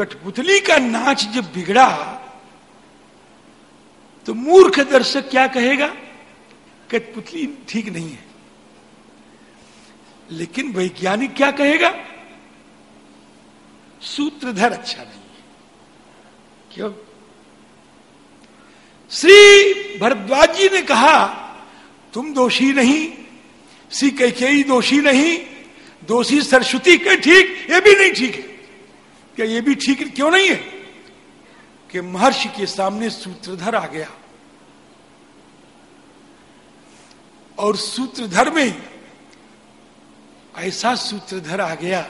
कठपुतली का नाच जब बिगड़ा तो मूर्ख दर्शक क्या कहेगा? कठपुतली ठीक नहीं है। लेकिन वैज्ञानिक क्या कहेगा? सूत्रधर अच्छा नहीं है। क्यों? श्री भरद्वाज जी ने कहा, तुम दोषी नहीं, श्री कैकेयी दोषी नहीं, दोषी सरस्वती के ठीक, ये भी नहीं ठीक है। क्या ये भी ठीक क्यों नहीं है कि महर्षि के सामने सूत्रधर आ गया? और सूत्रधर में ऐसा सूत्रधर आ गया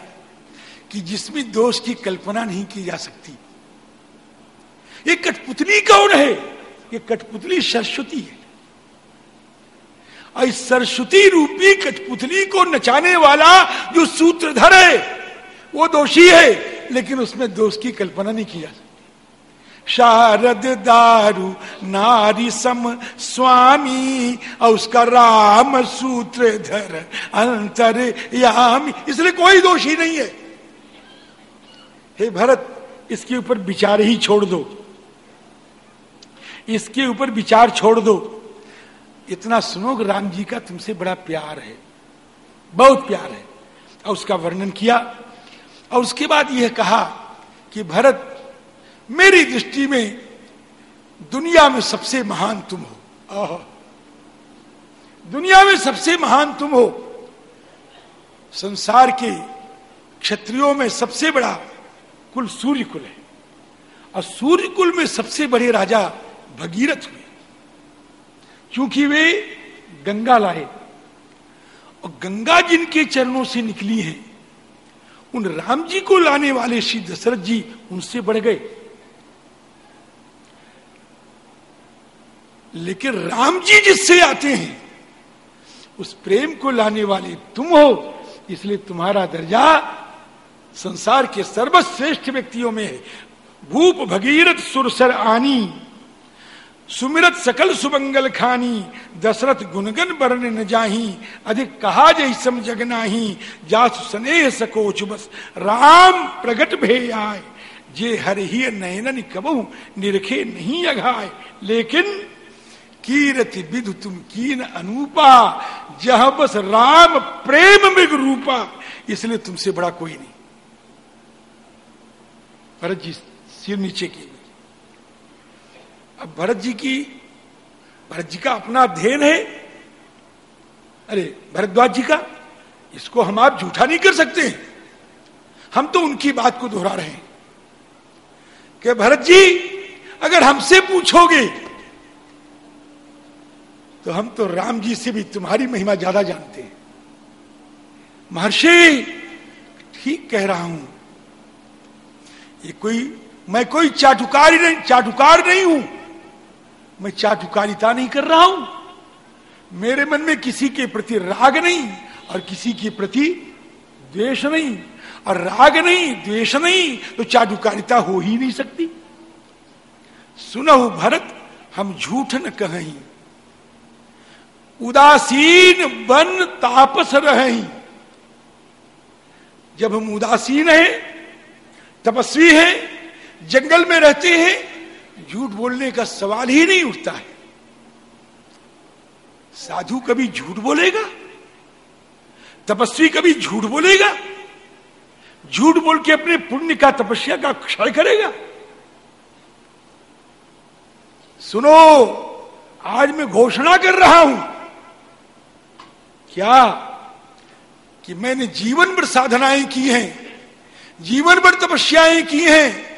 कि जिसमें दोष की कल्पना नहीं की जा सकती। ये कठपुतली कौन है? ये कठपुतली सरस्वती है। और सरस्वती रूपी कठपुतली को नचाने वाला जो सूत्रधर है वो दोषी है, लेकिन उसमें दोष की कल्पना नहीं की जा सकती शारद दारू, नारी सम, स्वामी, और उसका राम सूत्रधर अंतर यामी इसलिए कोई दोषी नहीं है। हे भरत, इसके ऊपर विचार ही छोड़ दो। इसके ऊपर विचार छोड़ दो। इतना सुनो, राम जी का तुमसे बड़ा प्यार है। बहुत प्यार है। और उसका वर्णन किया और उसके बाद यह कहा कि भरत, मेरी दृष्टि में दुनिया में सबसे महान तुम हो। दुनिया में सबसे महान तुम हो। संसार के क्षत्रियों में सबसे बड़ा कुल सूर्य कुल है। और सूर्य कुल में सबसे बड़े राजा भगीरथ हुए। क्योंकि वे गंगा लाए। और गंगा जिनके चरणों से निकली है उन राम जी को लाने वाले श्री दशरथ जी उनसे बढ़ गए। लेकिन राम जी जिससे आते हैं, उस प्रेम को लाने वाले तुम हो, इसलिए तुम्हारा दर्जा संसार के सर्वश्रेष्ठ व्यक्तियों में है। भूप भगीरथ सुरसर आनी। सुमिरत सकल सुमंगल खानी, दशरथ गुनगन बरन न जाही, अधिक कहा जैसम जगनाही जासु स्नेह सकोच बस, राम प्रगट भे आए। जे हर ही नयनन कबहू, निरखे नहीं अघाए। लेकिन कीरति विधु तुम कीन अनूपा, जह बस राम प्रेम मृग रूपा। इसलिए तुमसे बड़ा कोई नहीं। भरत जी, सिर नीचे की अब भरत जी की, भरत जी का अपना अध्ययन है। अरे, भरद्वाज जी का, इसको हम आप झूठा नहीं कर सकते हम तो उनकी बात को दोहरा रहे हैं। कि भरत जी, अगर हमसे पूछोगे तो हम तो राम जी से भी तुम्हारी महिमा ज़्यादा जानते हैं। महर्षि, ठीक कह रहा हूँ। ये कोई, मैं कोई चाटुकार नहीं चाटुकार नहीं हूँ। मैं चाटुकारिता नहीं कर रहा हूँ। मेरे मन में किसी के प्रति राग नहीं और किसी के प्रति द्वेष नहीं और राग नहीं, द्वेष नहीं तो चाटुकारिता हो ही नहीं सकती। सुनो भरत, हम झूठ न कहीं। उदासीन बन तापस रहे। जब हम उदासीन हैं, तपस्वी हैं, जंगल में रहते हैं झूठ बोलने का सवाल ही नहीं उठता है। साधु कभी झूठ बोलेगा? तपस्वी कभी झूठ बोलेगा? झूठ बोल के अपने पुण्य का तपस्या का क्षय करेगा? सुनो, आज मैं घोषणा कर रहा हूँ क्या कि मैंने जीवन भर साधनाएँ की हैं, जीवन भर तपस्याएँ की हैं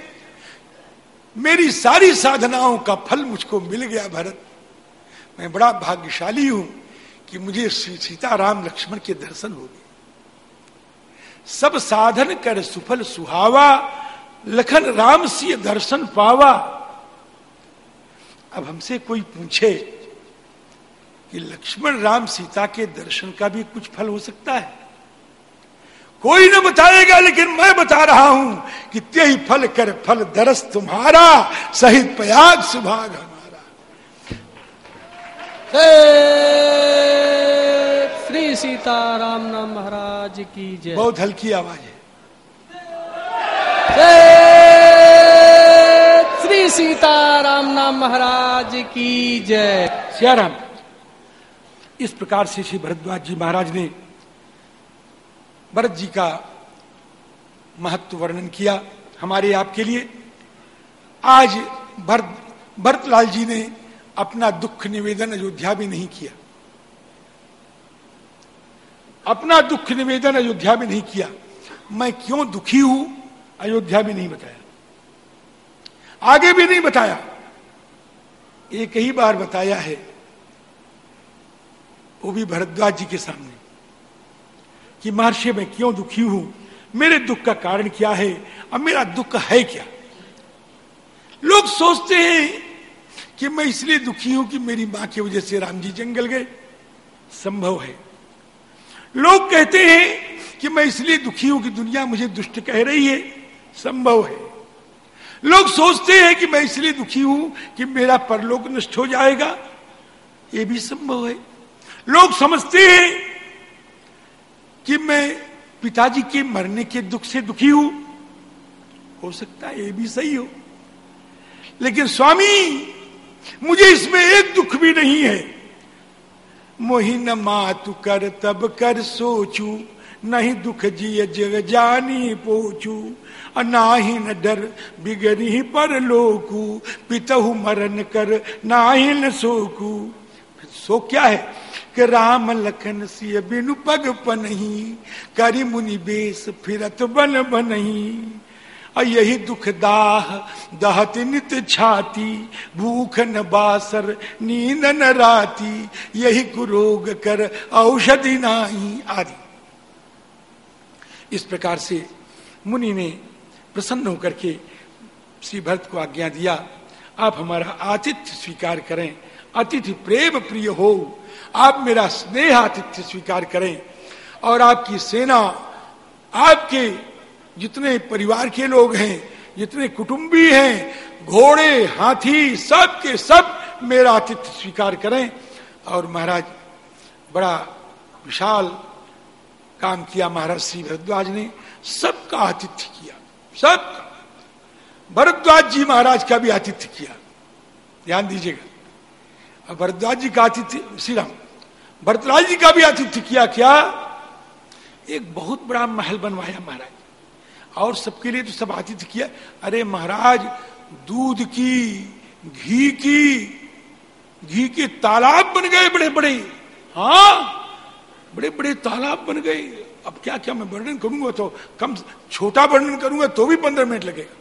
मेरी सारी साधनाओं का फल मुझको मिल गया भरत। मैं बड़ा भाग्यशाली हूँ कि मुझे सीता राम लक्ष्मण के दर्शन हो गए। सब साधन कर सुफल सुहावा, लखन राम सी दर्शन पावा। अब हमसे कोई पूछे कि लक्ष्मण राम सीता के दर्शन का भी कुछ फल हो सकता है? कोई न बताएगा लेकिन मैं बता रहा हूँ कि त्यही फल कर फल दरस तुम्हारा सहित प्रयाग सुभाग हमारा। श्री सीताराम नाम महाराज की जय। बहुत हल्की आवाज़ है श्री सीताराम नाम महाराज की जय। सियाराम इस प्रकार से श्री भरद्वाज जी महाराज ने भरत जी का महत्व वर्णन किया हमारे आपके लिए। आज भरत, भरतलाल जी ने अपना दुख निवेदन अयोध्या भी नहीं किया। अपना दुख निवेदन अयोध्या में नहीं किया। मैं क्यों दुखी हूँ, अयोध्या में नहीं बताया। आगे भी नहीं बताया। एक ही बार बताया है, वो भी भरद्वाज जी के सामने। कि महर्षि, मैं क्यों दुखी हूँ? मेरे दुख का कारण क्या है? अब मेरा दुख है क्या? लोग सोचते हैं कि मैं इसलिए दुखी हूँ कि मेरी माँ की वजह से राम जी जंगल गए। संभव है। लोग कहते हैं कि मैं इसलिए दुखी हूँ कि दुनिया मुझे दुष्ट कह रही है। संभव है। लोग सोचते हैं कि मैं इसलिए दुखी हूँ कि मेरा परलोक नष्ट हो जाएगा। यह भी संभव है। लोग समझते हैं कि मैं पिताजी के मरने के दुख से दुखी हूँ? हो सकता है ये भी सही हो। लेकिन स्वामी, मुझे इसमें एक दुख भी नहीं है। मोहिन मातु कर, तब कर सोचू, नहीं दुख जिय जग जानी पोचू। नाही न डर बिगरी पर लोकू। पितहु मरण कर, नाही न सोकू। सो क्या है? कि राम लखन सिय बिनु पग पनही, करी मुनि बेस फिरत बन बनही। और यही दुख दाह, दहत नित छाती, भूख न बासर, नींद न राती, यही कुरोग कर औषधि नाही आदि। इस प्रकार से मुनि ने प्रसन्न होकर के श्री भरत को आज्ञा दिया, आप हमारा आतिथ्य स्वीकार करें, अतिथि प्रेम प्रिय हो। आप मेरा स्नेह आतिथ्य स्वीकार करें और आपकी सेना, आपके जितने परिवार के लोग हैं, जितने कुटुंबी हैं, घोड़े, हाथी, सब के सब मेरा आतिथ्य स्वीकार करें। और महाराज, बड़ा विशाल काम किया महाराज श्री भरद्वाज ने, सबका आतिथ्य किया, सबका। भरद्वाज जी महाराज का भी आतिथ्य किया। ध्यान दीजिएगा। भरद्वाज जी का आतिथ्य श्री राम भरतलाल जी का भी आतिथ्य किया, क्या? एक बहुत बड़ा महल बनवाया महाराज। और सबके लिए तो सब आतिथ्य किया। अरे महाराज, दूध की, घी की, घी के तालाब बन गए बड़े बड़े हाँ बड़े बड़े तालाब बन गए। अब क्या क्या मैं वर्णन करूँगा तो कम छोटा वर्णन करूँगा तो भी पंद्रह मिनट लगेगा।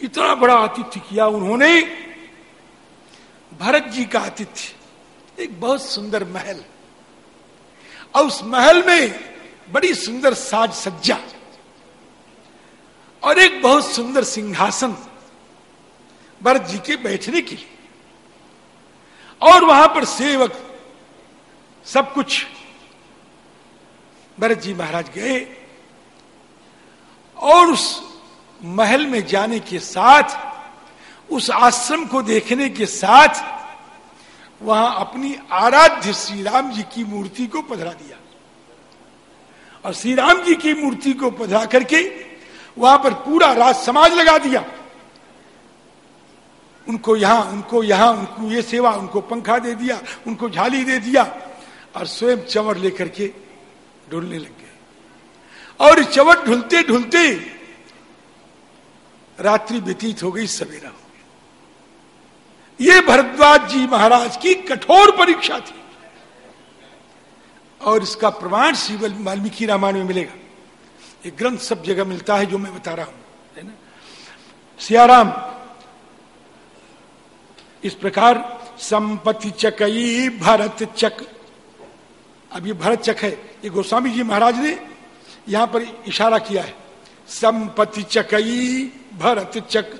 इतना बड़ा आतिथ्य किया उन्होंने। भरत जी का आतिथ्य। एक बहुत सुंदर महल। और उस महल में बड़ी सुंदर साज सज्जा और एक बहुत सुंदर सिंहासन भरत जी के बैठने के लिए। और वहाँ पर सेवक सब कुछ भरत जी महाराज गए। और उस महल में जाने के साथ उस आश्रम को देखने के साथ वहाँ अपनी आराध्य श्री राम जी की मूर्ति को पधरा दिया। और श्री राम जी की मूर्ति को पधरा करके वहाँ पर पूरा राज समाज लगा दिया। उनको यहाँ उनको यहाँ, उनको ये सेवा, उनको पंखा दे दिया, उनको झाली दे दिया और स्वयं चवर लेकर के ढुलने लग गए। और चवर ढुलते ढुलते रात्रि व्यतीत हो गई सवेरा। ये भरद्वाज जी महाराज की कठोर परीक्षा थी। और इसका प्रमाण श्री वाल्मीकि रामायण में मिलेगा। ये ग्रंथ सब जगह मिलता है जो मैं बता रहा हूँ, है ना? सियाराम, इस प्रकार संपत्ति चकई भरत चक। अब ये भरत चक है। ये गोस्वामी जी महाराज ने यहाँ पर इशारा किया है। संपत्ति चकई भरत चक।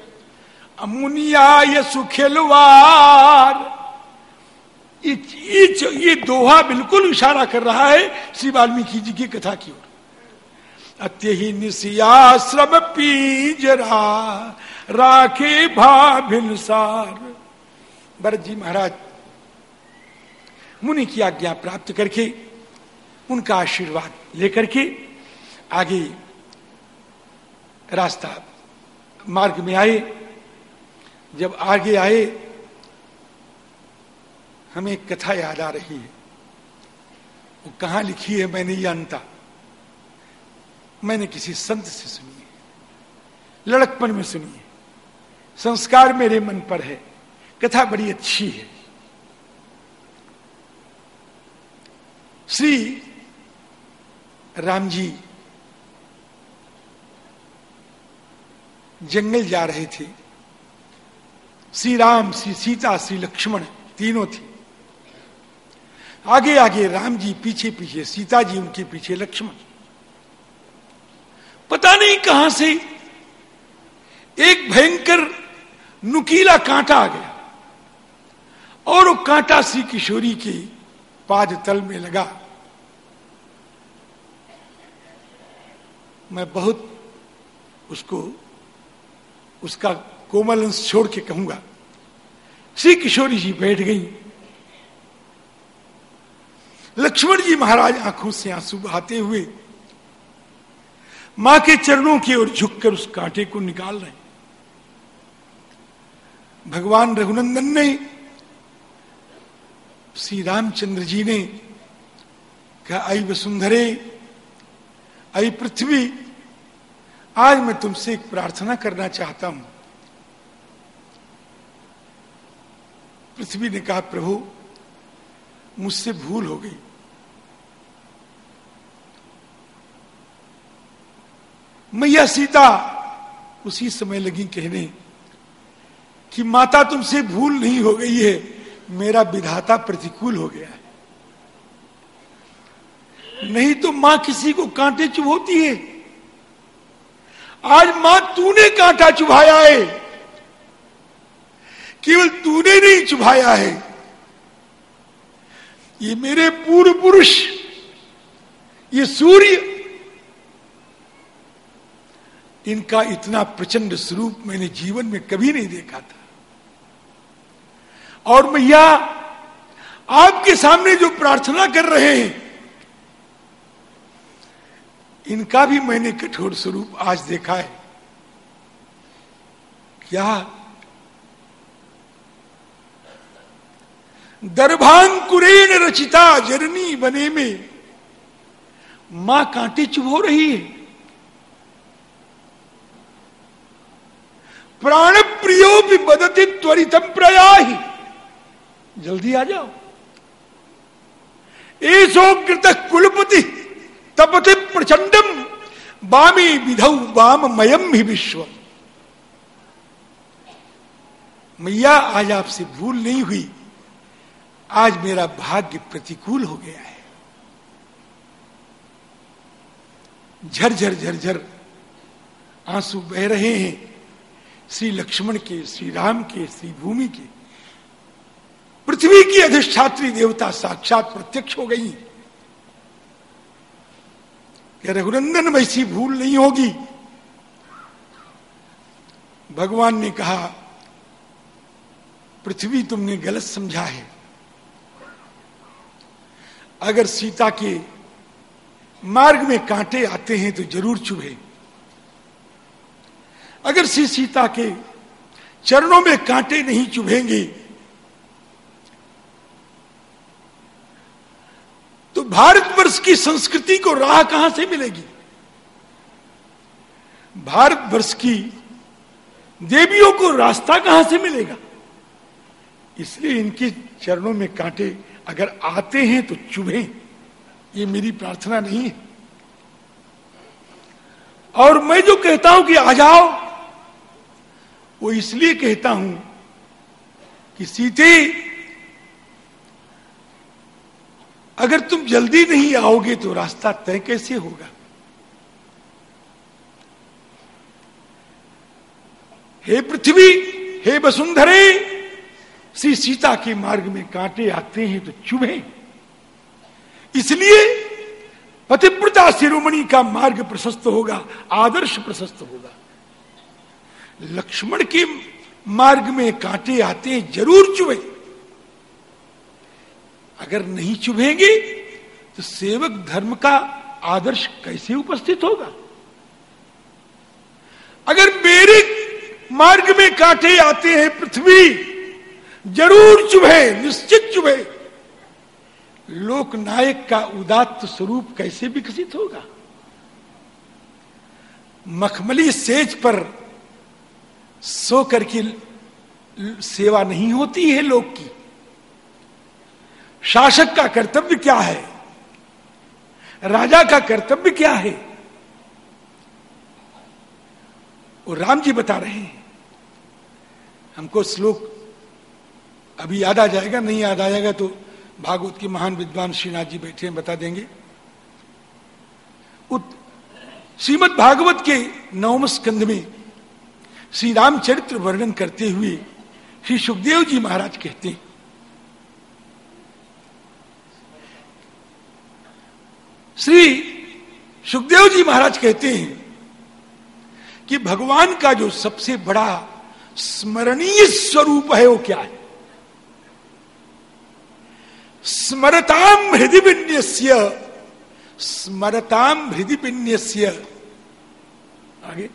अमुनिया सुखेलवार। ये दोहा बिल्कुल इशारा कर रहा है श्री वाल्मीकि जी की कथा की ओर। अत्य ही निशियाश्रम पीजरा, राखे भाभिनसार भरत जी महाराज, मुनि की आज्ञा प्राप्त करके, उनका आशीर्वाद लेकर के आगे रास्ता मार्ग में आए। जब आगे आए, हमें कथा याद आ रही है। वो कहा लिखी है, मैं नहीं जानता। मैंने किसी संत से सुनी है, लड़कपन में सुनी है। संस्कार मेरे मन पर है। कथा बड़ी अच्छी है। श्री राम जी जंगल जा रहे थे। श्री राम श्री सीता, श्री लक्ष्मण, तीनों थे। आगे आगे राम जी, पीछे पीछे, सीता जी, उनके पीछे लक्ष्मण। पता नहीं कहाँ से एक भयंकर नुकीला कांटा आ गया और वो कांटा श्री किशोरी के पाद तल में लगा। मैं बहुत उसको, उसका कोमल अंश छोड़ के कहूँगा, श्री किशोरी जी बैठ गई। लक्ष्मण जी महाराज आँखों से आँसू बहाते हुए माँ के चरणों की ओर झुककर उस कांटे को निकाल रहे भगवान रघुनंदन ने, श्री रामचंद्र जी ने कहा, आई वसुंधरे, आई पृथ्वी, आज मैं तुमसे एक प्रार्थना करना चाहता हूँ। पृथ्वी ने कहा, प्रभु, मुझसे भूल हो गई। मैया सीता उसी समय लगी कहने कि, माता, तुमसे भूल नहीं हो गई है, मेरा विधाता प्रतिकूल हो गया है। नहीं तो माँ किसी को कांटे चुभोती है। आज माँ तूने कांटा चुभाया है। केवल तूने नहीं चुभाया है। ये मेरे पूर्व पुरुष, ये सूर्य, इनका इतना प्रचंड स्वरूप मैंने जीवन में कभी नहीं देखा था। और मैया, आपके सामने जो प्रार्थना कर रहे हैं, इनका भी मैंने कठोर स्वरूप आज देखा है। क्या दर्भांकुरेण रचिता जरनी बने में। माँ कांटे चुभो रही है। प्राण प्रियो भी बदती त्वरितम प्रया जल्दी आ जाओ। ऐसो कृत कुलपति तपति प्रचंडम, बामी विधौ बाम मयम ही विश्व मैया आज आपसे भूल नहीं हुई। आज मेरा भाग्य प्रतिकूल हो गया है। झरझर झरझर आँसू बह रहे हैं। श्री लक्ष्मण के, श्री राम के, श्री भूमि के। पृथ्वी की अधिष्ठात्री देवता साक्षात प्रत्यक्ष हो गई। रघुनंदन, वैसी भूल नहीं होगी। भगवान ने कहा, पृथ्वी तुमने गलत समझा है। अगर सीता के मार्ग में कांटे आते हैं तो ज़रूर चुभे अगर श्री सीता के चरणों में कांटे नहीं चुभेंगे तो भारतवर्ष की संस्कृति को राह कहाँ से मिलेगी? भारतवर्ष की देवियों को रास्ता कहाँ से मिलेगा? इसलिए इनके चरणों में कांटे अगर आते हैं तो चुभे। ये मेरी प्रार्थना नहीं है। और मैं जो कहता हूँ कि आ जाओ, वो इसलिए कहता हूँ कि सीते, अगर तुम जल्दी नहीं आओगे तो रास्ता तय कैसे होगा? हे पृथ्वी, हे वसुंधरे श्री सीता के मार्ग में कांटे आते हैं तो चुभे। इसलिए पतिव्रता शिरोमणि का मार्ग प्रशस्त होगा, आदर्श प्रशस्त होगा। लक्ष्मण के मार्ग में कांटे आते हैं, ज़रूर चुभे। अगर नहीं चुभेंगे तो सेवक धर्म का आदर्श कैसे उपस्थित होगा? अगर मेरे मार्ग में कांटे आते हैं, पृथ्वी ज़रूर चुभे, निश्चित चुभे। लोकनायक का उदात्त स्वरूप कैसे विकसित होगा? मखमली सेज पर सो करके सेवा नहीं होती है लोग की। शासक का कर्तव्य क्या है? राजा का कर्तव्य क्या है? वो राम जी बता रहे हैं। हमको श्लोक अभी याद आ जाएगा, नहीं याद आ जाएगा तो भागवत के महान विद्वान श्रीनाथ जी बैठे हैं, बता देंगे। श्रीमद भागवत के नवम स्कंद में श्री रामचरित्र वर्णन करते हुए श्री सुखदेव जी महाराज कहते हैं, श्री सुखदेव जी महाराज कहते हैं कि भगवान का जो सबसे बड़ा स्मरणीय स्वरूप है वो क्या है? स्मरताम हृदय विन्यस्य स्मरताम हृदय विन्यस्य आगे।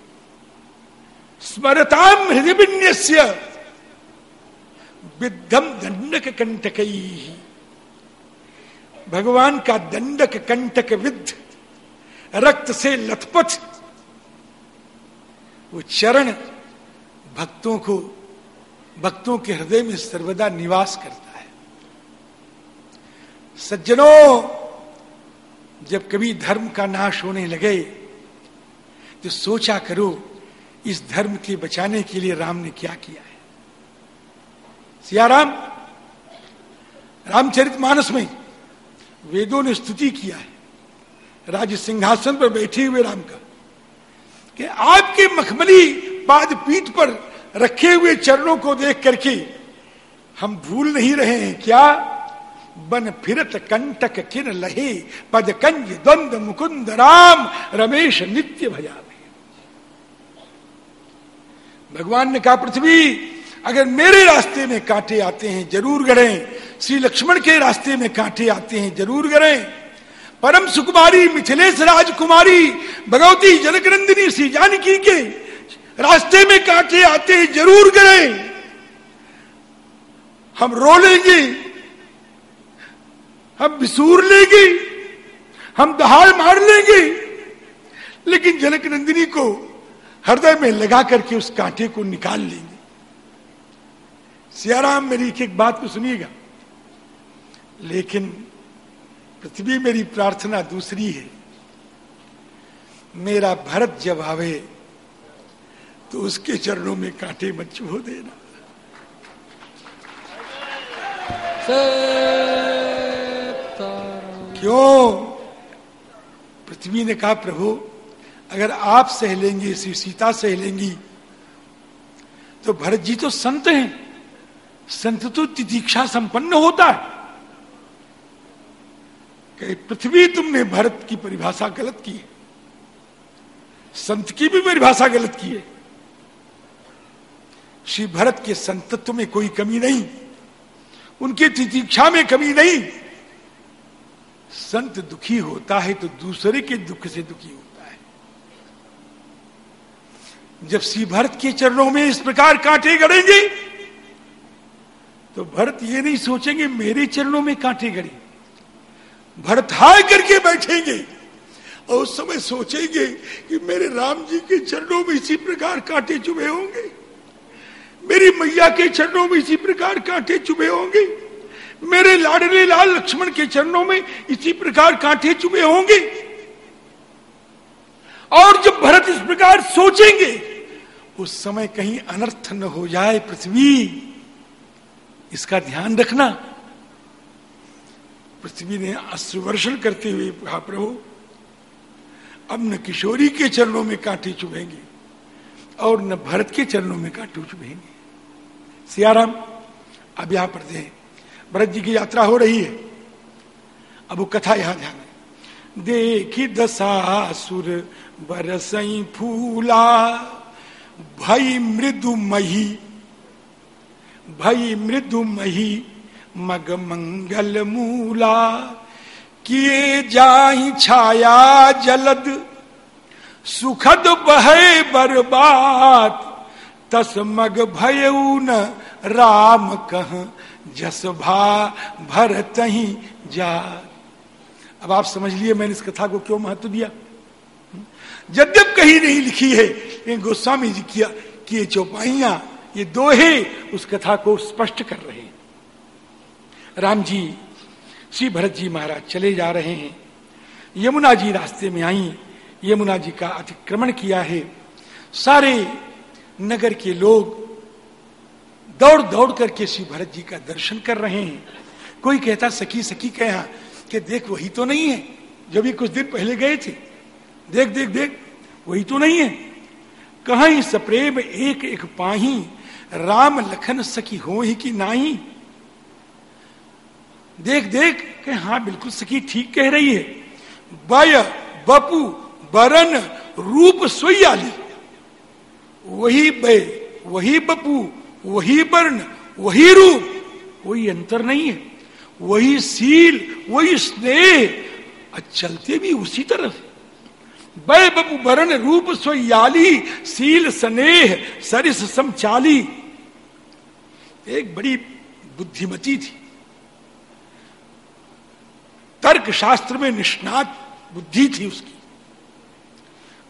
स्मरताम हृदय विन्यस्य विद्धम दंडक कंटक भगवान का दंडक कंटक विद्ध रक्त से लथपथ, वो चरण भक्तों को, भक्तों के हृदय में सर्वदा निवास करता सज्जनों, जब कभी धर्म का नाश होने लगे तो सोचा करो, इस धर्म के बचाने के लिए राम ने क्या किया है? सियाराम, रामचरित मानस में वेदों ने स्तुति किया है। राज सिंहासन पर बैठे हुए राम का, कि आपके मखमली पाद पीठ पर रखे हुए चरणों को देख करके हम भूल नहीं रहे हैं क्या? बन फिरत कंटक किन लहे, पद कंज द्वंद मुकुंद राम, रमेश नित्य भजा भगवान ने कहा, पृथ्वी, अगर मेरे रास्ते में कांटे आते हैं, ज़रूर गड़े। श्री लक्ष्मण के रास्ते में कांटे आते हैं, ज़रूर गड़े। परम सुकुमारी, मिथिलेश राजकुमारी, भगवती जनकनंदिनी श्री जानकी के रास्ते में कांटे आते हैं, ज़रूर गड़े। हम रो लेंगे। हम बिसूर लेंगे, हम दहाड़ मार लेंगे। लेकिन जनक नंदिनी को हृदय में लगा करके उस कांटे को निकाल लेंगे। सियाराम, मेरी एक एक बात को सुनिएगा। लेकिन पृथ्वी मेरी प्रार्थना दूसरी है। मेरा भरत जब आवे तो उसके चरणों में कांटे मत छो देना। क्यों? पृथ्वी ने कहा, प्रभु, अगर आप सह लेंगे, श्री सीता सह लेंगी तो भरत जी तो संत हैं। संत तो तितीक्षा संपन्न होता है। कि पृथ्वी तुमने भरत की परिभाषा गलत की है। संत की भी परिभाषा गलत की है। श्री भरत के संतत्व में कोई कमी नहीं। उनकी तितीक्षा में कमी नहीं। संत दुखी होता है तो दूसरे के दुख से दुखी होता है। जब श्री भरत के चरणों में इस प्रकार कांटे गड़ेंगे तो भरत ये नहीं सोचेंगे, मेरे चरणों में कांटे गड़े। भरत हाय करके बैठेंगे और उस समय सोचेंगे कि मेरे राम जी के चरणों में इसी प्रकार कांटे चुभे होंगे। मेरी मैया के चरणों में इसी प्रकार कांटे चुभे होंगे। मेरे लाडले लाल लक्ष्मण के चरणों में इसी प्रकार कांटे चुभे होंगे। और जब भरत इस प्रकार सोचेंगे, उस समय कहीं अनर्थ न हो जाए पृथ्वी। इसका ध्यान रखना। पृथ्वी ने अश्रुवर्षण करते हुए कहा, प्रभु, अब न किशोरी के चरणों में कांटे चुभेंगे और न भरत के चरणों में कांटे चुभेंगे। सियाराम, अब यहाँ पर दे भरत जी की यात्रा हो रही है। अब वो कथा यहाँ ध्यान देखी दशासुर बरसई फूला, भई मृदु मही, भई मृदु मही मग मंगल मूला, किए जाही छाया जलद, सुखद बहे बर्बाद, तस मग भयऊ न राम कह जस भा भरत ही जा। अब आप समझ लिए मैंने इस कथा को क्यों महत्व दिया? जद्यप कहीं नहीं लिखी है लेकिन गोस्वामी जी किया कि ये चौपाइया, ये दोहे उस कथा को स्पष्ट कर रहे हैं। राम जी, श्री भरत जी महाराज चले जा रहे हैं। यमुना जी रास्ते में आई। यमुना जी का अतिक्रमण किया है। सारे नगर के लोग दौड़ दौड़ करके श्री भरत जी का दर्शन कर रहे हैं। कोई कहता, सखी सखी, कहा कि देख, वही तो नहीं है। जो भी कुछ दिन पहले गए थे, देख देख देख, वही तो नहीं है। कहीं सप्रेम एक एक पाही, राम लखन सखी हो ही कि नाही? देख देख के हाँ बिल्कुल सखी, ठीक कह रही है। बय, बपू, बरन, रूप सोयाली वही बय, वही बपू वही वर्ण, वही रूप, कोई अंतर नहीं है। वही सील, वही स्नेह चलते भी उसी तरह बय बपू वरण रूप सोयाली सील स्नेह, सरिस समचाली। एक बड़ी बुद्धिमती थी। तर्क शास्त्र में निष्णात बुद्धि थी उसकी।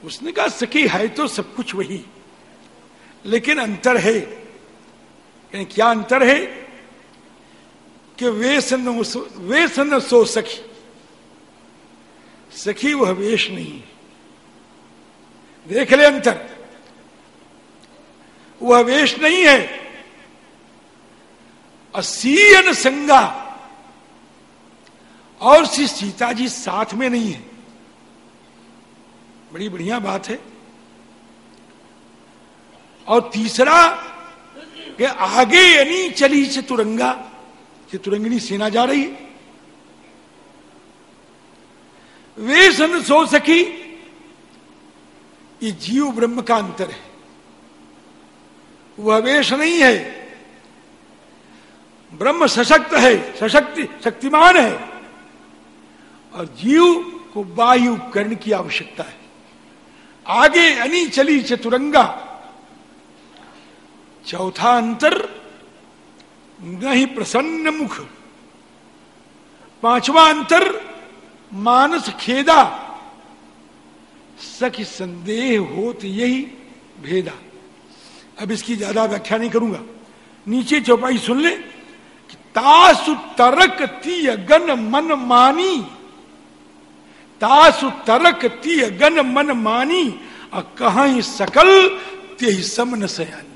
उसने कहा सकी है तो सब कुछ वही, लेकिन अंतर है। यानी क्या अंतर है कि वेश न वेश न सो सखी। सखी वह वेश नहीं। देख ले अंतर। वह वेश नहीं है। असीयन संगा और श्री सीता जी साथ में नहीं है। बड़ी बढ़िया बात है। और तीसरा कि आगे यानी चली चतुरंगा, चतुरंगिनी सेना जा रही है। वे सन सो सकी, ये जीव ब्रह्म का अंतर है। वह वेश नहीं है। ब्रह्म सशक्त है, सशक्ति, शक्तिमान है। और जीव को बाह्य उपकरण की आवश्यकता है। आगे अनी चली चतुरंगा चौथा अंतर नहीं प्रसन्न मुख। पांचवा अंतर, मानस खेदा। सख संदेह होत यही भेदा। अब इसकी ज़्यादा व्याख्या नहीं करूँगा। नीचे चौपाई सुन ले कि तासु तरक तीय गन मन मानी। तासु तरक तीय गन मन मानी। और कहा सकल ते सम न सयानी।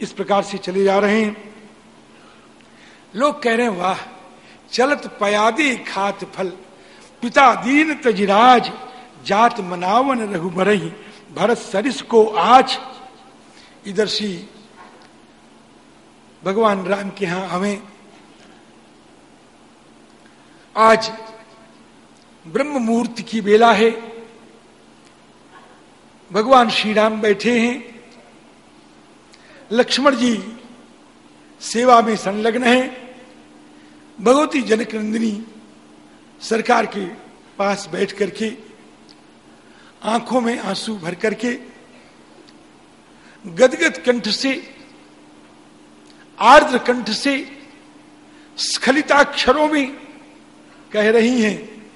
इस प्रकार से चले जा रहे हैं। लोग कह रहे हैं, वाह, चलत पयादी खात फल, पिता दीन तजिराज, जात मनावन रघुबरही भरत सरिस को आज। इधर सी भगवान राम के यहाँ हमें आज ब्रह्म मुहूर्त की बेला है। भगवान श्री राम बैठे हैं। लक्ष्मण जी सेवा में संलग्न है। भगवती जनक नंदिनी सरकार के पास बैठ करके, आँखों में आँसू भर करके, गदगद कंठ से, आर्द्र कंठ से, स्खलिताक्षरों में कह रही हैं,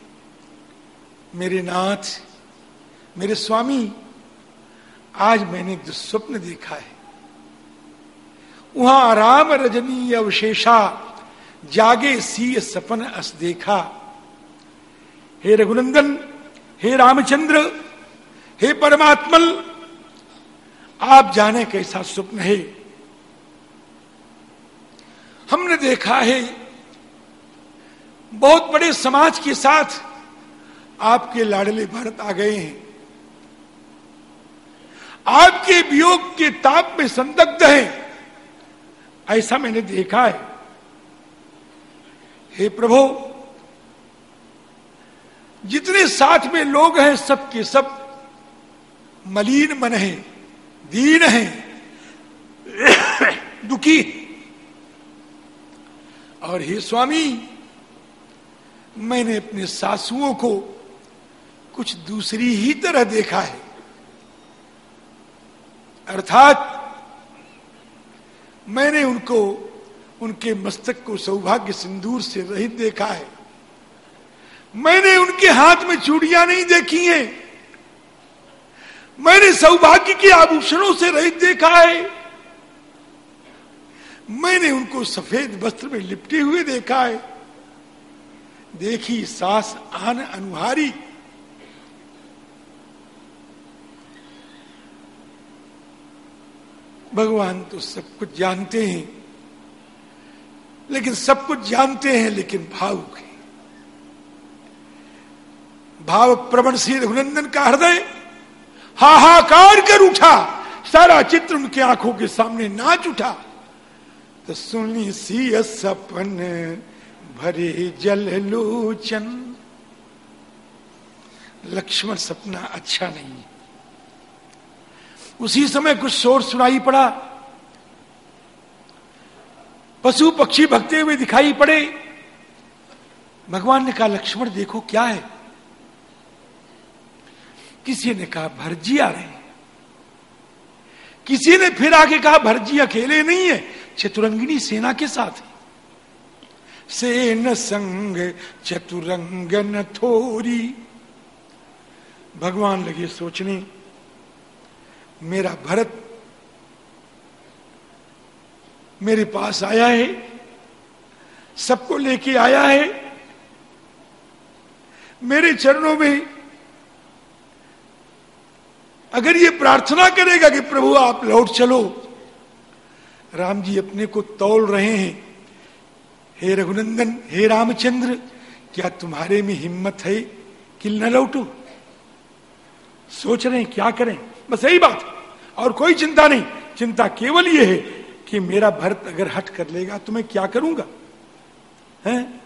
मेरे नाथ, मेरे स्वामी, आज मैंने दुस्वप्न देखा है। वहाँ राम रजनी अवशेषा, जागे सी सपन अस देखा। हे रघुनंदन, हे रामचंद्र, हे परमात्मल, आप जाने कैसा स्वप्न है। हमने देखा है, बहुत बड़े समाज के साथ आपके लाडले भारत आ गए हैं। आपके वियोग के ताप में संदग्ध है। ऐसा मैंने देखा है। हे प्रभु, जितने साथ में लोग हैं, सबके सब मलिन मन है, दीन है, दुखी और हे स्वामी, मैंने अपने सासुओं को कुछ दूसरी ही तरह देखा है। अर्थात मैंने उनको, उनके मस्तक को सौभाग्य सिंदूर से रहित देखा है। मैंने उनके हाथ में चूड़ियाँ नहीं देखी हैं। मैंने सौभाग्य के आभूषणों से रहित देखा है। मैंने उनको सफ़ेद वस्त्र में लिपटे हुए देखा है। देखी सास आन अनुहारी भगवान तो सब कुछ जानते हैं। लेकिन सब कुछ जानते हैं, लेकिन भावुक है। भाव प्रवण श्री रघुनंदन का हृदय हाहाकार कर उठा। सारा चित्र उनके आँखों के सामने नाच उठा। तो सुनी सी सपन भरे जल लोचन। लक्ष्मण सपना अच्छा नहीं उसी समय कुछ शोर सुनाई पड़ा। पशु पक्षी भगते हुए दिखाई पड़े। भगवान ने कहा, लक्ष्मण, देखो क्या है? किसी ने कहा, भरजी आ रहे किसी ने फिर आगे कहा, भरजी अकेले नहीं है, चतुरंगिनी सेना के साथ है। सेन संग चतुरंगन थोरी। भगवान लगे सोचने मेरा भरत मेरे पास आया है, सबको लेके आया है, मेरे चरणों में अगर ये प्रार्थना करेगा कि प्रभु आप लौट चलो, राम जी अपने को तौल रहे हैं। हे रघुनंदन, हे रामचंद्र, क्या तुम्हारे में हिम्मत है कि न लौटो? सोच रहे हैं, क्या करें? बस यही बात। और कोई चिंता नहीं। चिंता केवल ये है कि मेरा भरत अगर हट कर लेगा तो मैं क्या करूँगा? है?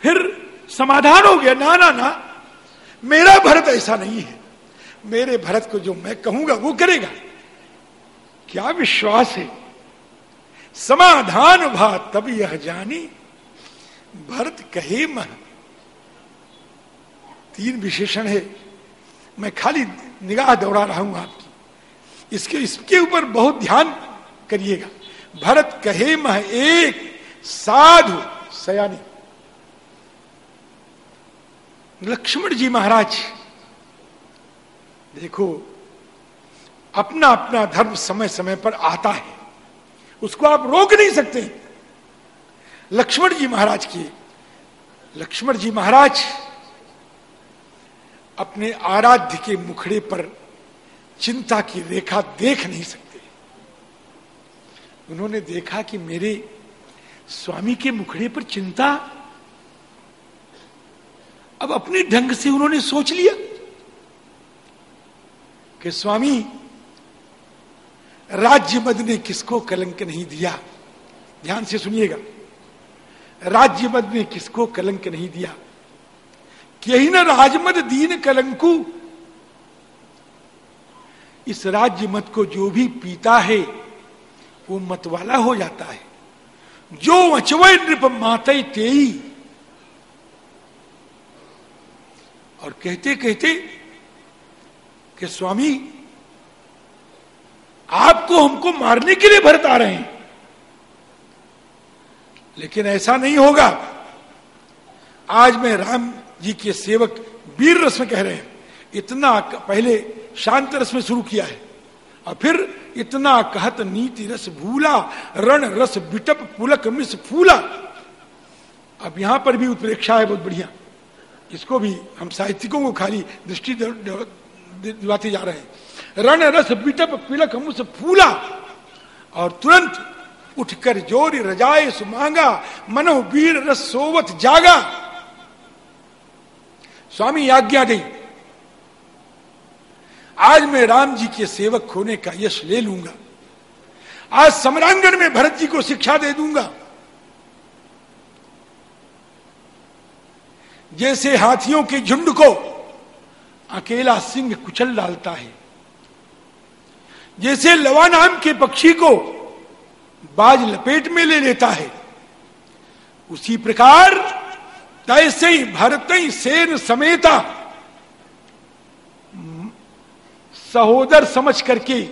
फिर समाधान हो गया। ना ना ना। मेरा भरत ऐसा नहीं है। मेरे भरत को जो मैं कहूँगा, वो करेगा। क्या विश्वास है? समाधान भा, तब यह जानी। भरत कहे मह। तीन विशेषण है। मैं खाली निगाह दौड़ा रहा हूँ आपकी। इसके इसके ऊपर बहुत ध्यान करिएगा। भरत कहे, मह एक साधु सयानी। लक्ष्मण जी महाराज, देखो, अपना अपना धर्म समय समय पर आता है। उसको आप रोक नहीं सकते। लक्ष्मण जी महाराज की, लक्ष्मण जी महाराज अपने आराध्य के मुखड़े पर चिंता की रेखा देख नहीं सकते। उन्होंने देखा कि मेरे स्वामी के मुखड़े पर चिंता। अब अपने ढंग से उन्होंने सोच लिया कि स्वामी, राज्य मद ने किसको कलंक नहीं दिया? ध्यान से सुनिएगा। राज्य मद ने किसको कलंक नहीं दिया? यही न राजमत दीन कलंकु। इस राज्य मत को जो भी पीता है, वो मतवाला हो जाता है। जो अचवय नृप माते तेई। और कहते कहते कि स्वामी, आपको हमको मारने के लिए भरत आ रहे हैं। लेकिन ऐसा नहीं होगा। आज मैं राम जी के सेवक वीर रस में कह रहे हैं, इतना पहले शांत रस में शुरू किया है, और फिर इतना कहत नीति रस भूला, रण रस बिटप पुलक मिस फूला। अब यहाँ पर भी उत्प्रेक्षा है बहुत बढ़िया। इसको भी हम साहित्यिकों को खाली दृष्टि दिलाते जा रहे हैं। रण रस बिटप पिलक मुस फूला, और तुरंत उठकर ज़ोर रजाए सुमांगा, मनो वीर रस सोवत जागा। स्वामी आज्ञा दी। आज मैं राम जी के सेवक होने का यश ले लूँगा। आज सम्रांगण में भरत जी को शिक्षा दे दूँगा। जैसे हाथियों के झुंड को अकेला सिंह कुचल डालता है, जैसे लवा नाम के पक्षी को बाज लपेट में ले लेता है, उसी प्रकार तैसे ही भरत सेन समेता। सहोदर समझ करके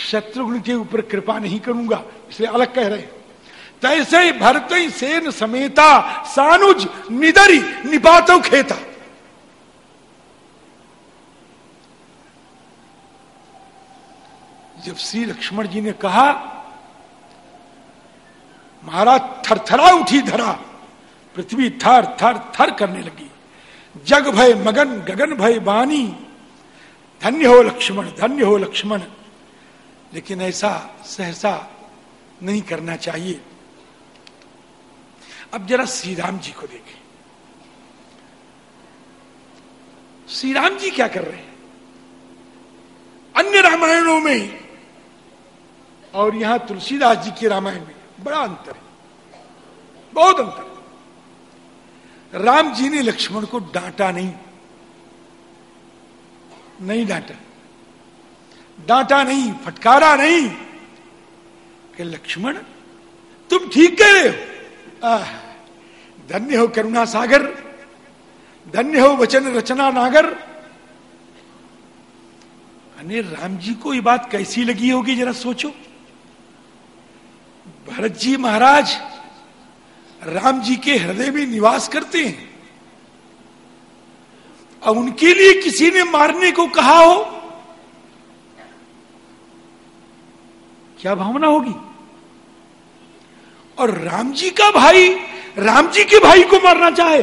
शत्रुघ्न के ऊपर कृपा नहीं करूँगा इसलिए अलग कह रहे तैसे ही भरत सेन समेता, सानुज, निदरी, निपातो खेता। जब श्री लक्ष्मण जी ने कहा, महाराज, थरथरा उठी धरा। पृथ्वी थर थर थर करने लगी। जग भय मगन गगन भय बानी। धन्य हो लक्ष्मण, धन्य हो लक्ष्मण। लेकिन ऐसा सहसा नहीं करना चाहिए। अब जरा श्री राम जी को देखें। श्री राम जी क्या कर रहे हैं? अन्य रामायणों में। और यहाँ तुलसीदास जी के रामायण में बड़ा अंतर है। बहुत अंतर राम जी ने लक्ष्मण को डांटा नहीं। नहीं डांटा। डांटा नहीं, फटकारा नहीं कि लक्ष्मण, तुम ठीक कह रहे हो। धन्य हो करुणा सागर, धन्य हो वचन रचना नागर। अने राम जी को ये बात कैसी लगी होगी, जरा सोचो। भरत जी महाराज राम जी के हृदय में निवास करते हैं। अब उनके लिए किसी ने मारने को कहा हो, क्या भावना होगी? और राम जी का भाई, राम जी के भाई को मारना चाहे,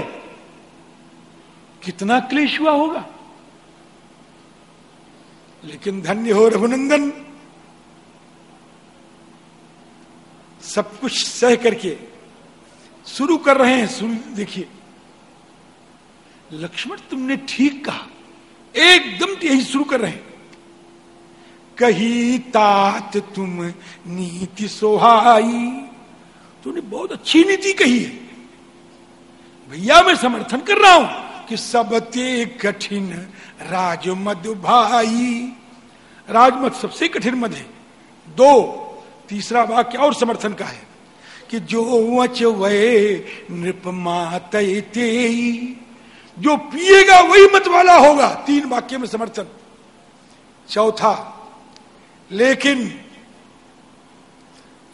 कितना क्लेश हुआ होगा? लेकिन धन्य हो रघुनंदन, सब कुछ सह करके शुरू कर रहे हैं शुरू देखिए। लक्ष्मण, तुमने ठीक कहा। एकदम यही शुरू कर रहे हैं। कही तात तुम नीति सोहाई। तूने बहुत अच्छी नीति कही है। भैया, मैं समर्थन कर रहा हूँ कि सबते कठिन राजमद भाई। राजमद सबसे कठिन मध है। दो, तीसरा वाक्य और समर्थन का है। कि जो वच वे नृपमात जो पिएगा वही मत वाला होगा। तीन वाक्य में समर्थन। चौथा, लेकिन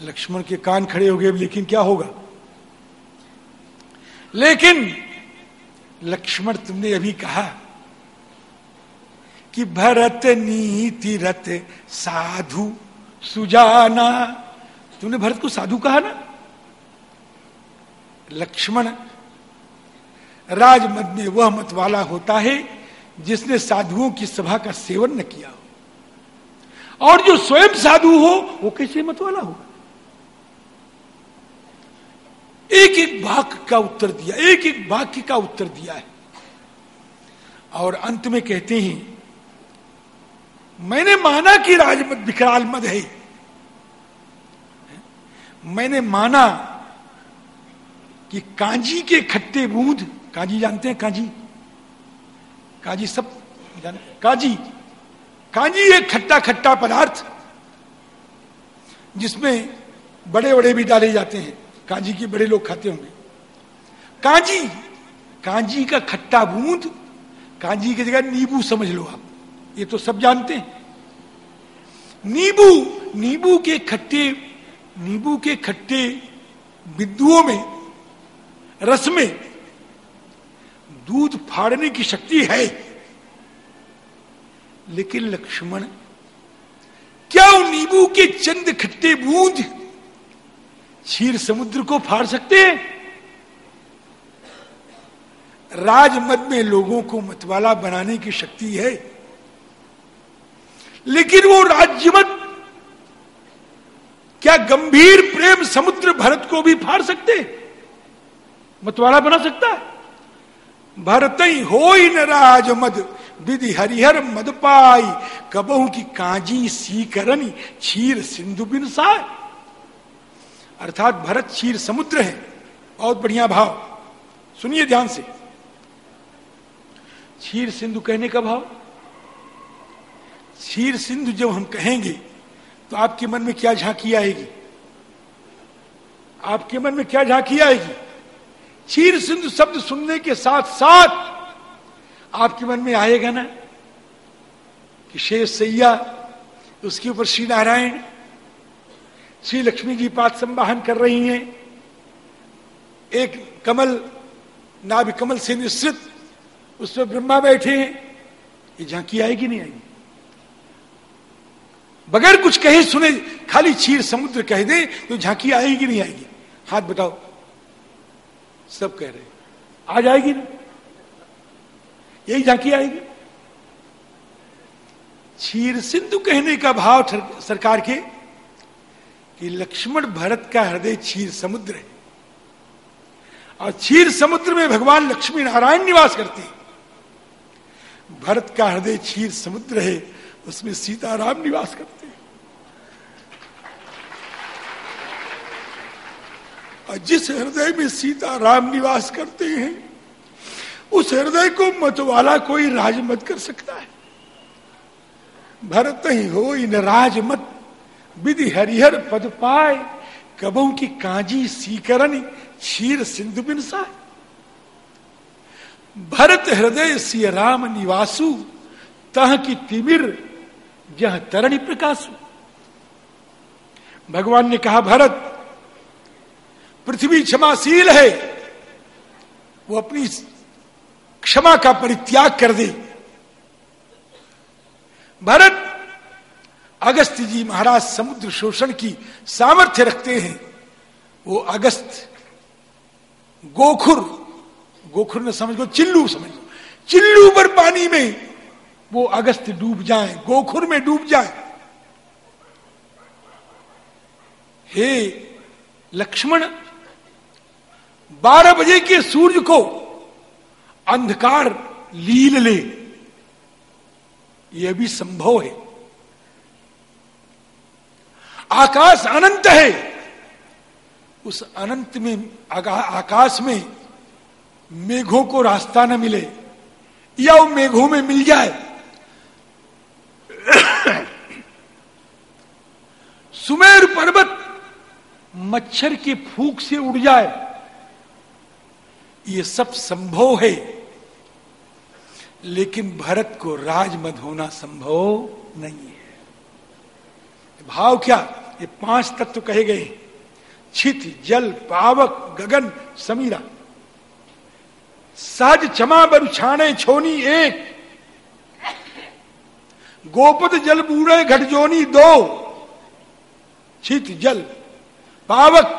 लक्ष्मण के कान खड़े हो गए लेकिन क्या होगा? लेकिन लक्ष्मण, तुमने अभी कहा कि भरत नीति रत साधु सुजाना। तुमने भरत को साधु कहा ना? लक्ष्मण, राजमद में वह मत वाला होता है जिसने साधुओं की सभा का सेवन न किया हो। और जो स्वयं साधु हो, वो कैसे मत वाला होगा? एक एक वाक्य का उत्तर दिया, एक एक वाक्य का उत्तर दिया है। और अंत में कहते हैं, मैंने माना कि राजमत विकराल मद है। मैंने माना कि कांजी के खट्टे बूंद, काजी जानते हैं काजी? काजी सब जान, काजी काजी एक खट्टा खट्टा पदार्थ जिसमें बड़े बड़े भी डाले जाते हैं। काजी के बड़े लोग खाते होंगे। काजी, कांजी का खट्टा बूंद, कांजी की जगह नींबू समझ लो आप। ये तो सब जानते हैं। नींबू नींबू के खट्टे, नींबू के खट्टे बिंदुओं में रस में दूध फाड़ने की शक्ति है। लेकिन लक्ष्मण, क्या नींबू के चंद खट्टे बूंद क्षीर समुद्र को फाड़ सकते हैं? राजमद में लोगों को मतवाला बनाने की शक्ति है, लेकिन वो राज्यमत क्या गंभीर प्रेम समुद्र भरत को भी फाड़ सकते मतवाला बना सकता है। भरत ही हो न राजमद विधि हरिहर मद पाई। कबहू की काजी सी करनी क्षीर सिंधु बिन साय। अर्थात भरत क्षीर समुद्र है। बहुत बढ़िया भाव। सुनिए ध्यान से। क्षीर सिंधु कहने का भाव? क्षीर सिंधु जब हम कहेंगे तो आपके मन में क्या झांकी आएगी? आपके मन में क्या झांकी आएगी? क्षीर सिंधु शब्द सुनने के साथ साथ आपके मन में आएगा ना कि शेष सैया, उसके ऊपर श्री नारायण, श्री लक्ष्मी जी पाठ संवाहन कर रही हैं। एक कमल, नाभि कमल से निश्चित उसमें ब्रह्मा बैठे हैं। ये झांकी आएगी नहीं आएगी? बगैर कुछ कहे सुने, खाली क्षीर समुद्र कह दे तो झांकी आएगी नहीं आएगी? हाथ बताओ सब कह रहे आ जाएगी ना? यही झांकी आएगी। क्षीर सिंधु कहने का भाव सरकार के कि लक्ष्मण भरत का हृदय क्षीर समुद्र है। और क्षीर समुद्र में भगवान लक्ष्मी नारायण निवास करते हैं। भरत का हृदय क्षीर समुद्र है, उसमें सीताराम निवास करते हैं और जिस हृदय में सीता राम निवास करते हैं, उस हृदय को मतवाला कोई राज मत कर सकता है। भरत ही हो इन राजमत विधि हरिहर पद पाए कबों की कांजी सीकरण क्षीर सिंधु बिनसा भरत हृदय सिय राम निवासु, तह की तिमिर जह तरणी प्रकाशु। भगवान ने कहा, भरत पृथ्वी क्षमाशील है, वो अपनी क्षमा का परित्याग कर दे। भरत अगस्त जी महाराज समुद्र शोषण की सामर्थ्य रखते हैं। वो अगस्त गोखुर गोखुर ने समझ लो, चिल्लू समझ लो। चिल्लू पर पानी में वो अगस्त डूब जाए, गोखुर में डूब जाए। हे लक्ष्मण बारह बजे के सूर्य को अंधकार लील ले। यह भी संभव है। आकाश अनंत है। उस अनंत में आकाश में मेघों को रास्ता न मिले, या वो मेघों में मिल जाए। सुमेर पर्वत मच्छर के फूक से उड़ जाए। ये सब संभव है, लेकिन भरत को राजमद होना संभव नहीं है। भाव क्या? ये पाँच तत्व कहे गए। छित, जल, पावक, गगन, समीरा। सहज चमा, बरु छाने छोनी, एक। गोपद, जल, बूढ़े घटजोनी दो। छित, जल, पावक।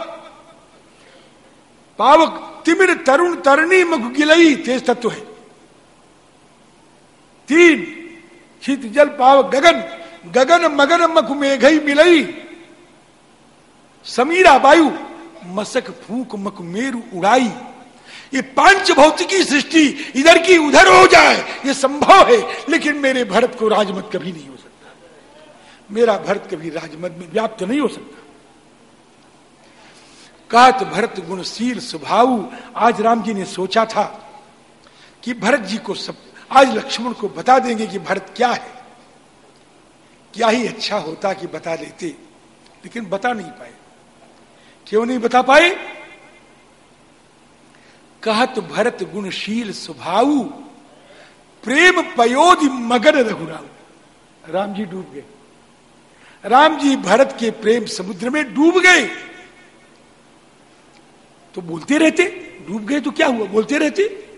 पावक तिमिर तरुण तरणी मुख गिलई तेज तत्व है। तीन छित जल पाव गगन गगन मगन मख मेघई मिलई। समीरा वायु, मसक फूक मक मेरु उड़ाई। ये पाँच भौतिकी सृष्टि, इधर की उधर हो जाए, ये संभव है, लेकिन मेरे भरत को राजमत कभी नहीं हो सकता। मेरा भरत कभी राजमत में व्याप्त नहीं हो सकता। कात भरत गुणशील स्वभाव, आज राम जी ने सोचा था कि भरत जी को सब, आज लक्ष्मण को बता देंगे कि भरत क्या है। क्या ही अच्छा होता कि बता देते, लेकिन बता नहीं पाए। क्यों नहीं बता पाए? कहत भरत गुणशील स्वभाव, प्रेम पयोधि मगन रघुराव राम जी डूब गए। राम जी भरत के प्रेम समुद्र में डूब गए। तो बोलते रहते, डूब गए तो क्या हुआ? बोलते रहते,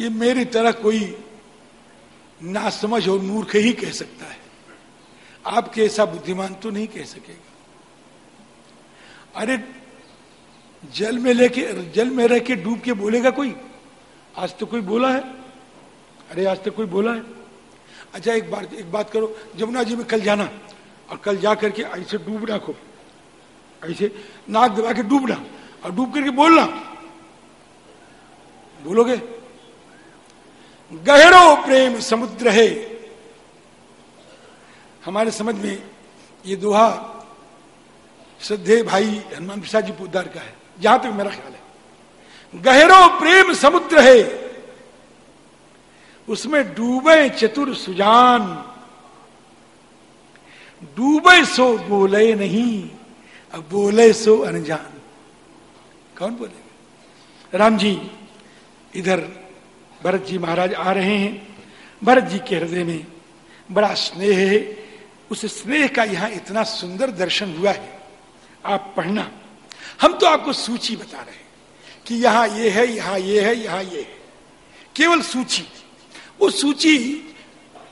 ये मेरी तरह कोई ना समझ और मूर्ख ही कह सकता है। आपके ऐसा बुद्धिमान तो नहीं कह सकेगा। अरे, जल में लेके, जल में रह के डूब के बोलेगा कोई? आज तो कोई बोला है। अरे, आज तक तो कोई बोला है। अच्छा एक बार, एक बात करो, जमुना जी में कल जाना और कल जा करके ऐसे डूब रखो। ऐसे नाक दबा के डूबना और डूब करके बोलना। बोलोगे? गहरो प्रेम समुद्र है। हमारे समझ में ये दोहा श्रद्धे भाई हनुमान प्रसाद जी पोदार का है। जहाँ तक मेरा ख्याल है। गहरो प्रेम समुद्र है। उसमें डूबे चतुर सुजान। डूबे सो बोले नहीं। अब बोले सो अनजान। कौन बोले? राम जी, इधर भरत जी महाराज आ रहे हैं। भरत जी के हृदय में बड़ा स्नेह है। उस स्नेह का यहाँ इतना सुंदर दर्शन हुआ है। आप पढ़ना। हम तो आपको सूची बता रहे हैं कि यहाँ ये है, यहाँ ये है, यहाँ ये है। केवल सूची। वो सूची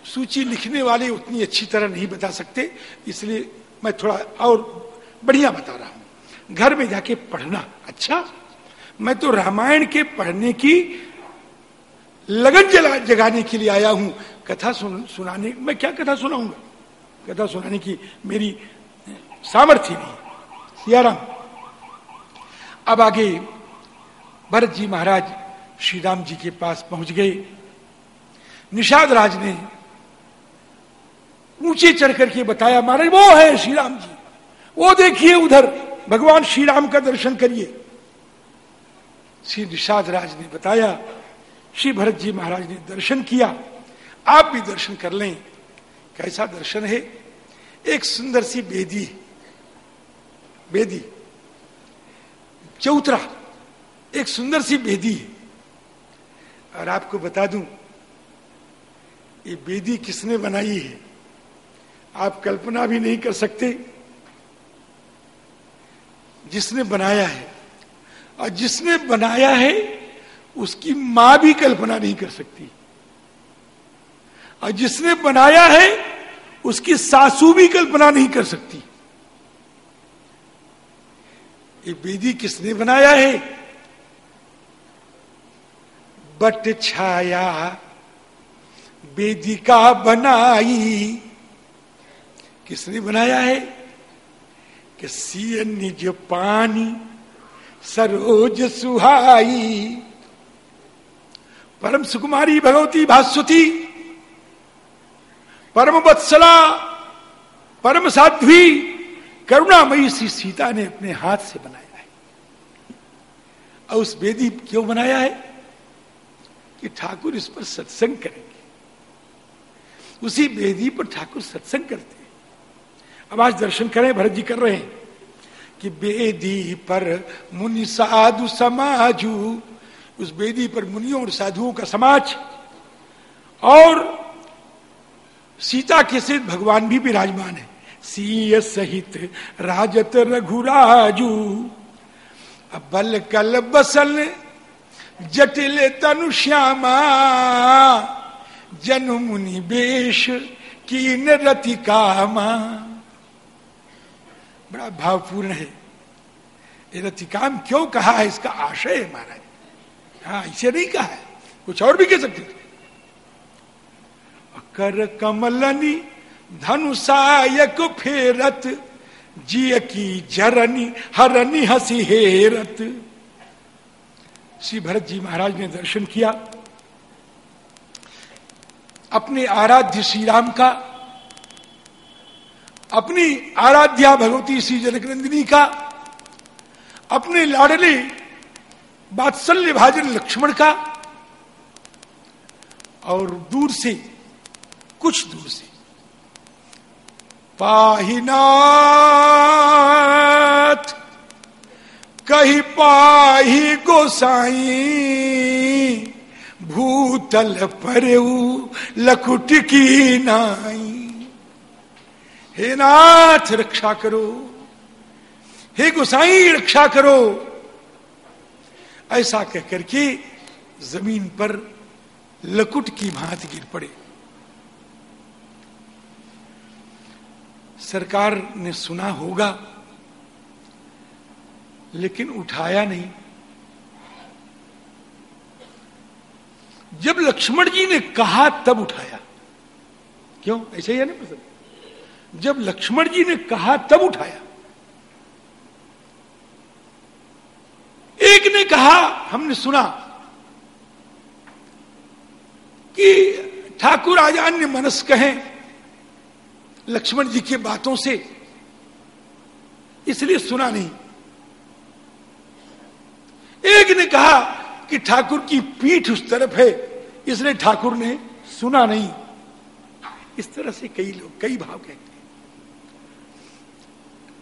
सूची लिखने वाले उतनी अच्छी तरह नहीं बता सकते। इसलिए मैं थोड़ा और बढ़िया बता रहा हूँ। घर में जाके पढ़ना अच्छा? मैं तो रामायण के पढ़ने की लगन जगाने के लिए आया हूँ। कथा सुन, सुनाने मैं क्या कथा सुनाऊँगा? कथा सुनाने की मेरी सामर्थ्य नहीं। सियाराम अब आगे भरत जी महाराज श्री राम जी के पास पहुँच गए। निषाद राज ने ऊँचे चढ़ करके बताया महाराज वो है श्री राम जी। वो देखिए उधर, भगवान श्री राम का दर्शन करिए। श्री निषाद राज ने बताया, श्री भरत जी महाराज ने दर्शन किया, आप भी दर्शन कर लें। कैसा दर्शन है? एक सुंदर सी बेदी बेदी, चौतरा, एक सुंदर सी बेदी। है और आपको बता दूँ, ये बेदी किसने बनाई है? आप कल्पना भी नहीं कर सकते। जिसने बनाया है। और जिसने बनाया है, उसकी माँ भी कल्पना नहीं कर सकती। और जिसने बनाया है, उसकी सासू भी कल्पना नहीं कर सकती। ये बेदी किसने बनाया है? बट छाया वेदिका बनाई। किसने बनाया है? कि सीय निज पानी, सरोज सुहाई। परम सुकुमारी भगवती भास्वती, परम वत्सला, परम साध्वी, करुणामयी श्री सीता ने अपने हाथ से बनाया है। और उस वेदी क्यों बनाया है? कि ठाकुर इस पर सत्संग करेंगे। उसी वेदी पर ठाकुर सत्संग करते अब आज दर्शन करें, भरत जी कर रहे हैं। कि बेदी पर मुनि साधु समाजू, उस बेदी पर मुनियों और साधुओं का समाज, और सीता के सहित भगवान भी विराजमान है। सीय सहित राजत रघुराजू बल कल बसल, जटिल तनु श्यामा, जन मुनि बेश की रति कामा। बड़ा भावपूर्ण है। ये रतिकाम क्यों कहा है? इसका आशय है महाराज। हाँ इसे नहीं कहा है। कुछ और भी कह सकते थे कर कमलनी, धनुषायक फेरत, जिय की जरनी, हरनी हसी हेरत। श्री भरत जी महाराज ने दर्शन किया। अपने आराध्य श्री राम का अपनी आराध्या भगवती श्री जनकनंदिनी का, अपने लाडले बात्सल्य भाजन लक्ष्मण का, और दूर से, कुछ दूर से पाहिनाथ कही पाही गोसाई, भूतल पर लकुट की नाई। हे नाथ, रक्षा करो। हे गोसाई, रक्षा करो। ऐसा कहकर के ज़मीन पर लकुट की भांति गिर पड़े। सरकार ने सुना होगा, लेकिन उठाया नहीं। जब लक्ष्मण जी ने कहा, तब उठाया। क्यों? ऐसे ही है ना पसंद जब लक्ष्मण जी ने कहा, तब उठाया। एक ने कहा, हमने सुना कि ठाकुर आज अन्य मनस कहें लक्ष्मण जी की बातों से, इसलिए सुना नहीं। एक ने कहा कि ठाकुर की पीठ उस तरफ़ है, इसलिए ठाकुर ने सुना नहीं। इस तरह से कई लोग, कई भाव कहते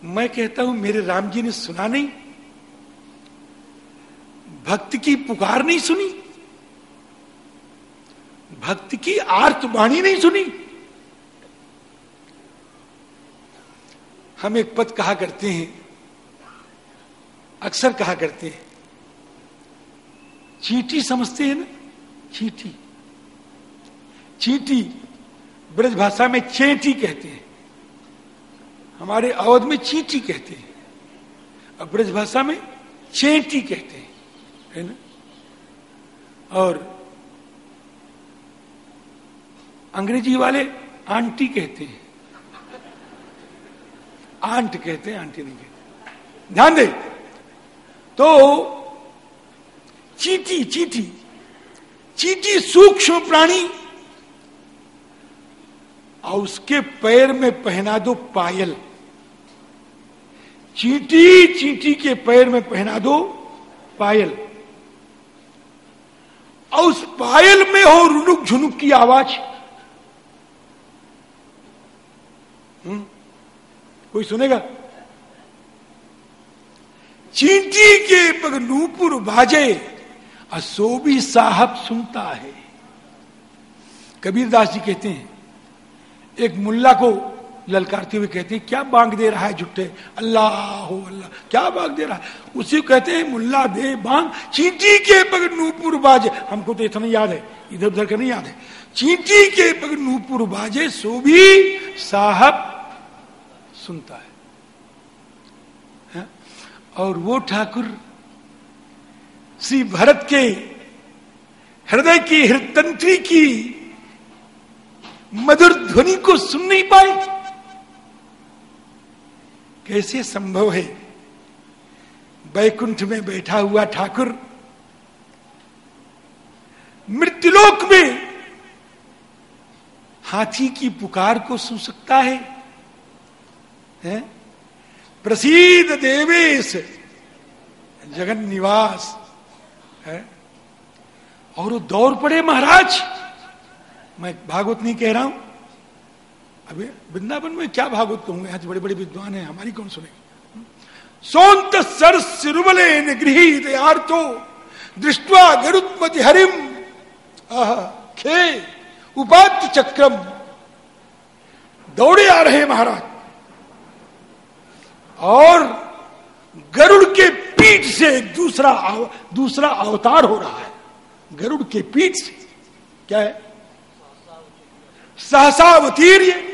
मैं कहता हूँ, मेरे राम जी ने सुना नहीं। भक्त की पुकार नहीं सुनी। भक्त की आर्तवाणी नहीं सुनी। हम एक पद कहा करते हैं, अक्सर कहा करते हैं। चीटी समझते हैं ना? चीटी। चीटी ब्रज भाषा में चेटी कहते हैं। हमारे अवध में चीटी कहते हैं। और ब्रज भाषा में चेटी कहते हैं, है ना? और अंग्रेज़ी वाले आंटी कहते हैं। आंट कहते हैं, आंटी नहीं कहते। ध्यान दे। तो चीटी चीटी चीटी सूक्ष्म प्राणी, और उसके पैर में पहना दो पायल। चीटी, चींटी के पैर में पहना दो, पायल। और उस पायल में हो रुनुक झुनुक की आवाज़। हम्म? कोई सुनेगा? चींटी के पग नूपुर बाजे असोबी साहब सुनता है। कबीरदास जी कहते हैं, एक मुल्ला को ललकारते हुई कहते हैं क्या बांग दे रहा है झुट्टे? अल्लाह हो अल्लाह क्या बांग दे रहा है? उसी को कहते हैं मुल्ला दे बांग चींटी के पग नूपुर बाजे। हमको तो इतना याद है इधर उधर का नहीं याद है। चींटी के पग नूपुर बाजे सो भी साहब सुनता है, है? और वो ठाकुर श्री भरत के हृदय की हृदयंत्री की मधुर ध्वनि को सुन नहीं पाए कैसे संभव है? बैकुंठ में बैठा हुआ ठाकुर मृत्युलोक में हाथी की पुकार को सुन सकता है, है? प्रसिद्ध देवेश जगन निवास है? और वो दौड़ पड़े महाराज। मैं भागवत नहीं कह रहा हूँ। अभी वृंदावन में क्या भागवत कहूँगे? आज बड़े बड़े विद्वान हैं, हमारी कौन सुनेगी? सोंत सर सिरुबले निगृहित यार्थो दृष्टवा गरुत्मति हरिम खे, उपात्य चक्रम दौड़े आ रहे महाराज। और गरुड़ के पीठ से एक दूसरा दूसरा अवतार हो रहा है। गरुड़ के पीठ से। क्या है? सहसावतीर्य।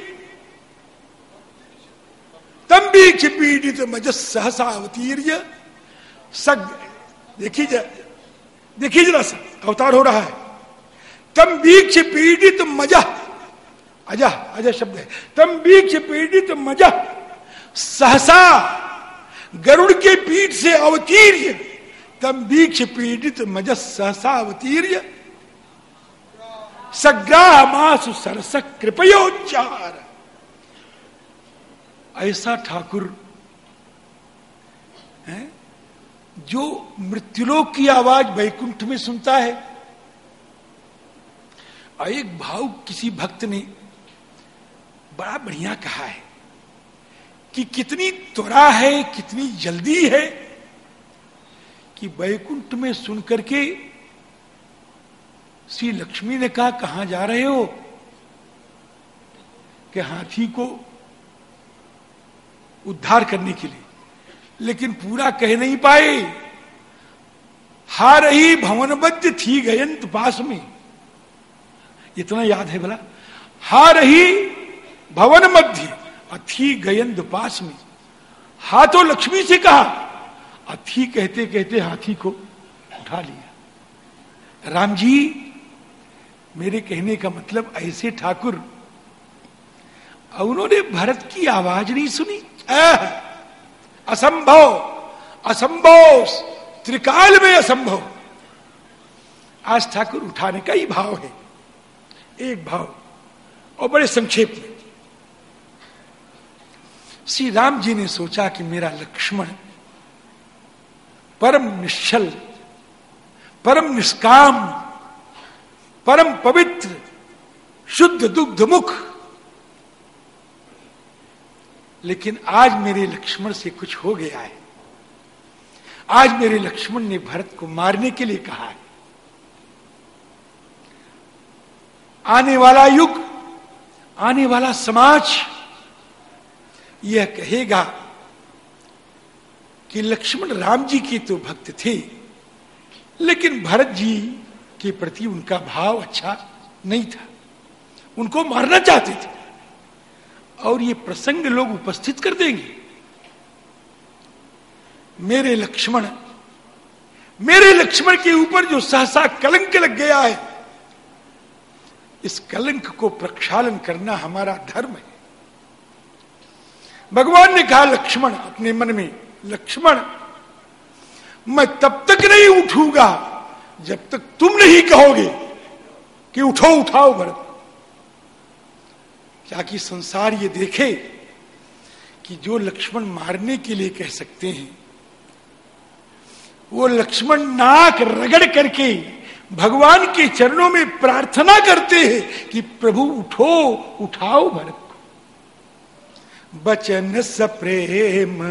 तंबीक्ष पीड़ित मजस सहसावतीर्य सग देखिए देखिए जरा अवतार हो रहा है। तंबीक्ष पीड़ित मजह अजह अजह शब्द है। तंबीक्ष पीड़ित मजह सहसा गरुड़ के पीठ से अवतीर्य। तंबीक्ष पीड़ित मजस सहसा अवतीर्य। सग्राह मासु सरस कृपयोच्चार। ऐसा ठाकुर, है, जो मृत्युलोक की आवाज़ वैकुंठ में सुनता है। और एक भाव किसी भक्त ने बड़ा बढ़िया कहा है कि कितनी त्वरा है, कितनी जल्दी है कि वैकुंठ में सुन करके श्री लक्ष्मी ने कहा, कहाँ जा रहे हो? कि हाथी को उद्धार करने के लिए। लेकिन पूरा कह नहीं पाए। हा रही भवनबद्ध थी गयंत पास में। इतना याद है भला। हार रही भवन मध्य अथी गयंत पास में। हा तो लक्ष्मी से कहा, अथी कहते कहते हाथी को उठा लिया। राम जी, मेरे कहने का मतलब ऐसे ठाकुर उन्होंने भरत की आवाज़ नहीं सुनी। असंभव असंभव, त्रिकाल में असंभव। आज ठाकुर उठाने का ही भाव है, एक भाव, और बड़े संक्षेप में। श्री राम जी ने सोचा कि मेरा लक्ष्मण परम निश्चल, परम निष्काम, परम पवित्र, शुद्ध दुग्ध मुख लेकिन आज मेरे लक्ष्मण से कुछ हो गया है। आज मेरे लक्ष्मण ने भरत को मारने के लिए कहा है। आने वाला युग, आने वाला समाज यह कहेगा कि लक्ष्मण राम जी की तो भक्त थे, लेकिन भरत जी के प्रति उनका भाव अच्छा नहीं था। उनको मारना चाहते थे। और ये प्रसंग लोग उपस्थित कर देंगे। मेरे लक्ष्मण मेरे लक्ष्मण के ऊपर जो सहसा कलंक लग गया है, इस कलंक को प्रक्षालन करना हमारा धर्म है। भगवान ने कहा, लक्ष्मण, अपने मन में, लक्ष्मण, मैं तब तक नहीं उठूँगा जब तक तुम नहीं कहोगे कि उठो, उठाओ, भरत। क्या कि संसार ये देखे कि जो लक्ष्मण मारने के लिए कह सकते हैं, वो लक्ष्मण नाक रगड़ करके भगवान के चरणों में प्रार्थना करते हैं कि प्रभु उठो, उठाओ भरत को। बचन सप्रेम,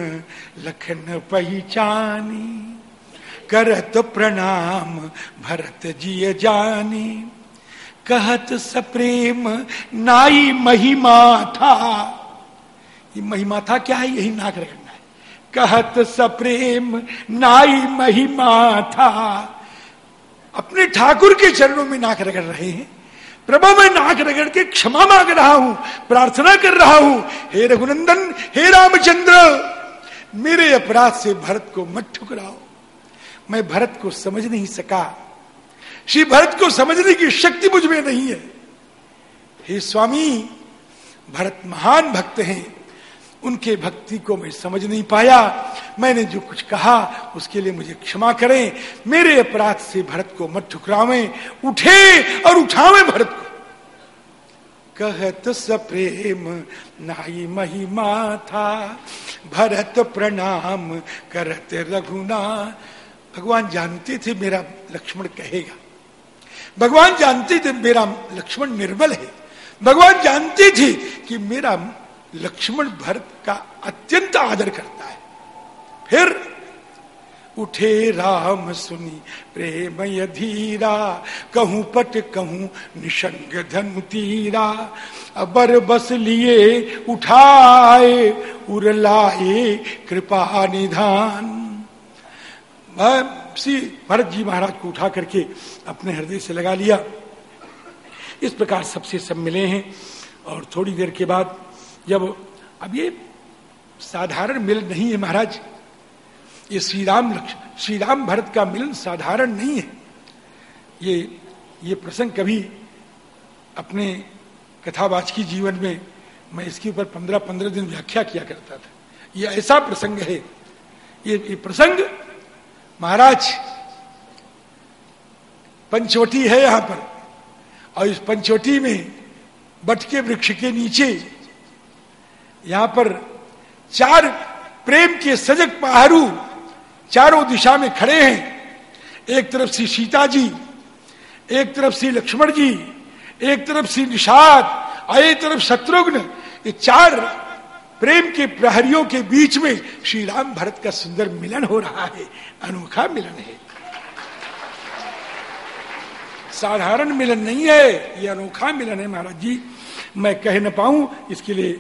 लखन पहचानी, करत प्रणाम, भरत जी जानी। कहत सप्रेम नाई महिमा था। ये महिमा था क्या है? यही नाक रगड़ना है। कहत सप्रेम नाई महिमा था। अपने ठाकुर के चरणों में नाक रगड़ रहे हैं। प्रभु, मैं नाक रगड़ के क्षमा मांग रहा हूँ, प्रार्थना कर रहा हूँ। हे रघुनंदन, हे रामचंद्र, मेरे अपराध से भरत को मत ठुकराओ। मैं भरत को समझ नहीं सका। श्री भरत को समझने की शक्ति मुझमें नहीं है। हे स्वामी, भरत महान भक्त हैं। उनके भक्ति को मैं समझ नहीं पाया। मैंने जो कुछ कहा, उसके लिए मुझे क्षमा करें। मेरे अपराध से भरत को मत ठुकरावे। उठे और उठावे भरत को। कहत सप्रेम नाई महिमा था। भरत प्रणाम करत रघुना भगवान जानते थे मेरा लक्ष्मण कहेगा भगवान जानते थे मेरा लक्ष्मण निर्बल है। भगवान जानते थे कि मेरा लक्ष्मण भरत का अत्यंत आदर करता है। फिर उठे राम सुनी प्रेम धीरा, कहूँ पट, कहूँ निशंग धन तीरा। अबर बस लिए उठाए, उरलाए कृपा निधान। श्री भरत जी महाराज को उठा करके अपने हृदय से लगा लिया। इस प्रकार सबसे सब मिले हैं और थोड़ी देर के बाद जब अब ये साधारण मिलन नहीं है महाराज ये श्री राम श्री राम भरत का मिलन साधारण नहीं है। ये ये प्रसंग कभी अपने कथावाचकी जीवन में मैं इसके ऊपर पंद्रह पंद्रह दिन व्याख्या किया करता था। ये ऐसा प्रसंग है ये, ये प्रसंग महाराज, पंचवटी है यहाँ पर, और इस पंचवटी में बट के वृक्ष के नीचे यहाँ पर चार प्रेम के सजग पहाड़ू चारों दिशा में खड़े हैं। एक तरफ़ से सीता जी, एक तरफ़ से लक्ष्मण जी, एक तरफ़ से निषाद, और एक तरफ़ शत्रुघ्न। ये चार प्रेम के प्रहरियों के बीच में श्री राम भरत का सुंदर मिलन हो रहा है। अनोखा मिलन है। साधारण मिलन नहीं है, ये अनोखा मिलन है महाराज जी। मैं कह न पाऊँ, इसके लिए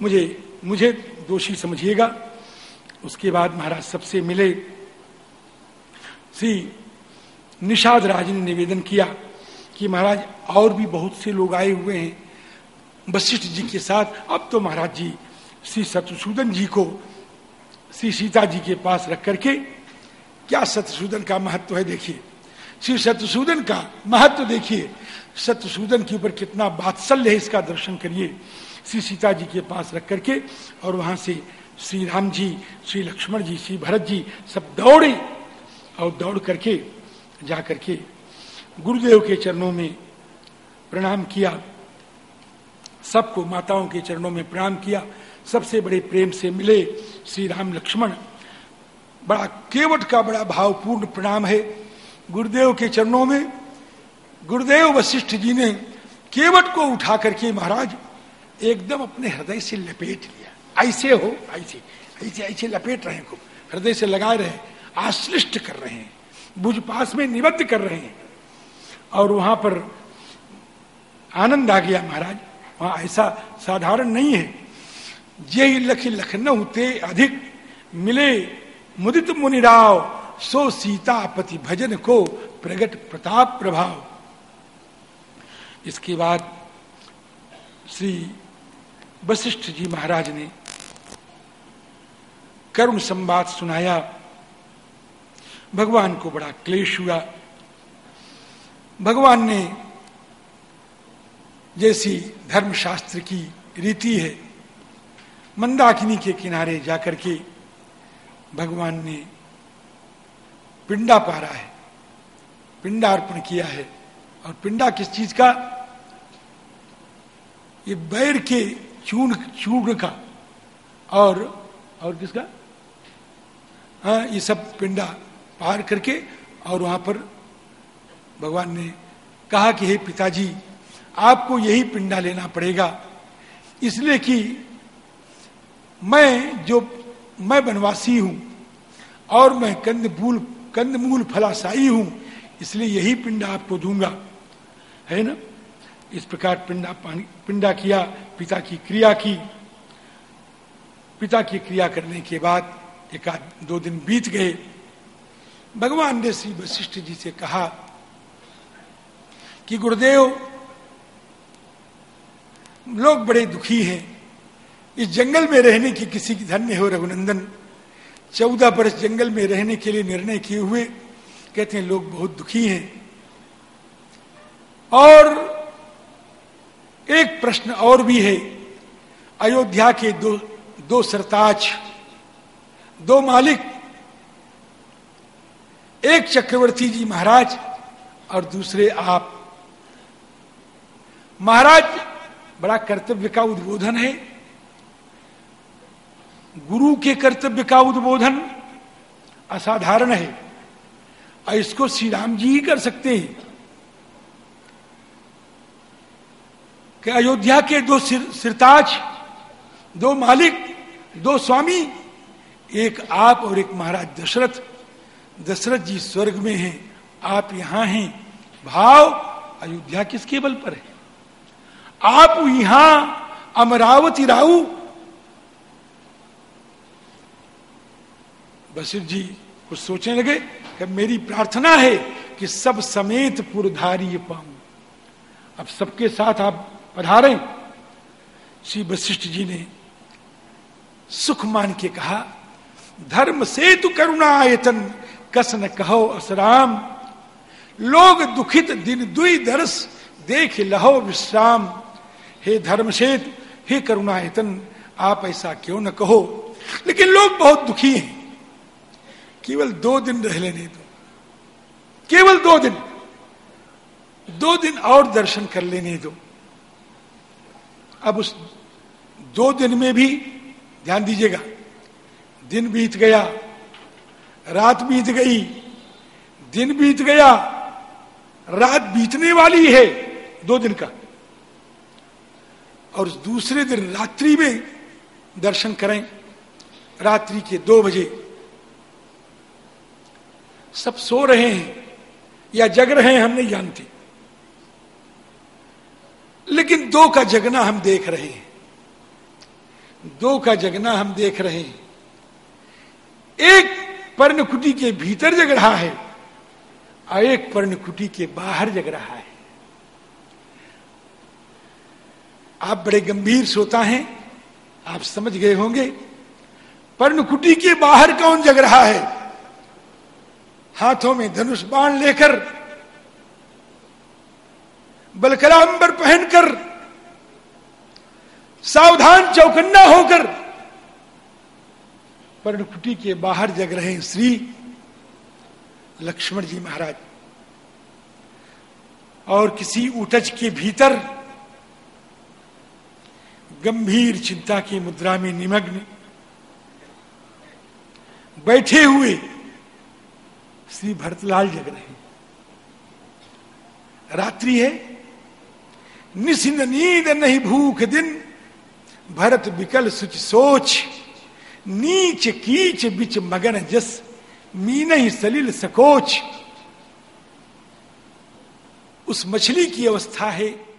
मुझे मुझे दोषी समझिएगा। उसके बाद महाराज सबसे मिले श्री निषाद राज ने निवेदन किया कि महाराज, और भी बहुत से लोग आए हुए हैं वशिष्ठ जी के साथ। अब तो महाराज जी, श्री सतुसूदन जी को श्री सीता जी के पास रख करके क्या सतसूदन का महत्व है देखिए? श्री सतसूदन का महत्व देखिए। सतसूदन के ऊपर कितना बात्सल्य है इसका दर्शन करिए। श्री सीता जी के पास रख करके और वहाँ से श्री राम जी, श्री लक्ष्मण जी, श्री भरत जी सब दौड़े और दौड़ करके जा करके गुरुदेव के चरणों में प्रणाम किया। सबको माताओं के चरणों में प्रणाम किया। सबसे बड़े प्रेम से मिले श्री राम लक्ष्मण। बड़ा केवट का बड़ा भावपूर्ण प्रणाम है। गुरुदेव के चरणों में गुरुदेव वशिष्ठ जी ने केवट को उठा करके महाराज एकदम अपने हृदय से लपेट लिया। ऐसे हो, ऐसे ऐसे ऐसे लपेट रहे खूब। हृदय से लगा रहे, आश्लिष्ट कर रहे हैं, बुझ पास में निबद्ध कर रहे हैं। और वहाँ पर आनंद आ गया महाराज। वहाँ ऐसा साधारण नहीं है। जे लख लखनऊ ते अधिक मिले मुदित मुनिराव, सो सीतापति भजन को प्रगट प्रताप प्रभाव। इसके बाद श्री वशिष्ठ जी महाराज ने करुण संवाद सुनाया। भगवान को बड़ा क्लेश हुआ। भगवान ने जैसी धर्मशास्त्र की रीति है, मंदाकिनी के किनारे जाकर के भगवान ने पिंडा पारा है। पिंडा अर्पण किया है। और पिंडा किस चीज़ का? ये बैर के चूर्ण चूर्ण का। और और किसका? हाँ ये सब पिंडा पार करके और वहाँ पर भगवान ने कहा कि हे पिताजी, आपको यही पिंडा लेना पड़ेगा। इसलिए कि मैं जो मैं वनवासी हूँ और मैं कंदमूल कंदमूल फलाशाही हूँ, इसलिए यही पिंडा आपको दूँगा। है ना? इस प्रकार पिंडा पानी, पिंडा किया, पिता की क्रिया की। पिता की क्रिया करने के बाद एक आध, दो दिन बीत गए। भगवान ने श्री वशिष्ठ जी से कहा कि, गुरुदेव, लोग बड़े दुखी हैं। इस जंगल में रहने की किसी की धन्य हो रघुनंदन। चौदह वर्ष जंगल में रहने के लिए निर्णय किए हुए कहते हैं, लोग बहुत दुखी हैं। और एक प्रश्न और भी है। अयोध्या के दो दो सरताज, दो मालिक, एक चक्रवर्ती जी महाराज और दूसरे आप। महाराज, बड़ा कर्तव्य का उद्बोधन है। गुरु के कर्तव्य का उद्बोधन असाधारण है। और इसको श्री राम जी ही कर सकते हैं। कि अयोध्या के दो सिर, सिरताज दो मालिक दो स्वामी एक आप और एक महाराज दशरथ। दशरथ जी स्वर्ग में हैं आप यहाँ हैं। भाव अयोध्या किसके बल पर है? आप यहाँ अमरावती राऊ बसिर जी कुछ सोचने लगे कि मेरी प्रार्थना है कि सब समेत पुरधारी पाऊँ। अब सबके साथ आप पधारें श्री वशिष्ठ जी ने सुख मान के कहा, धर्म से तु करुणा आयतन, कस न कहो असराम। लोग दुखित दिन दुई दर्श देख लहो विश्राम। हे धर्मसेत हे करुणायतन, आप ऐसा क्यों न कहो? लेकिन लोग बहुत दुखी हैं। केवल दो दिन रह लेने दो। केवल दो दिन। दो दिन और दर्शन कर लेने दो। अब उस दो दिन में भी ध्यान दीजिएगा। दिन बीत गया, रात बीत गई, दिन बीत गया, रात बीतने वाली है दो दिन का। और दूसरे दिन रात्रि में दर्शन करें। रात्रि के दो बजे सब सो रहे हैं या जग रहे हैं, हम नहीं जानते। लेकिन दो का जगना हम देख रहे हैं। दो का जगना हम देख रहे हैं। एक पर्णकुटी के भीतर जग रहा है और एक पर्णकुटी के बाहर जग रहा है। आप बड़े गंभीर सोता हैं, आप समझ गए होंगे, पर्णकुटी के बाहर कौन जग रहा है? हाथों में धनुष बाण लेकर बलकरांबर पहनकर, सावधान चौकन्ना होकर, पर्णकुटी के बाहर जग रहे श्री लक्ष्मण जी महाराज। और किसी उटज के भीतर गंभीर चिंता की मुद्रा में निमग्न, बैठे हुए श्री भरतलाल जग रहे हैं। रात्रि है, निशिंद नींद नहीं भूख दिन, भरत विकल सुच सोच, नीच कीच बिच मगन जस मीन ही सलिल सकोच। उस मछली की अवस्था है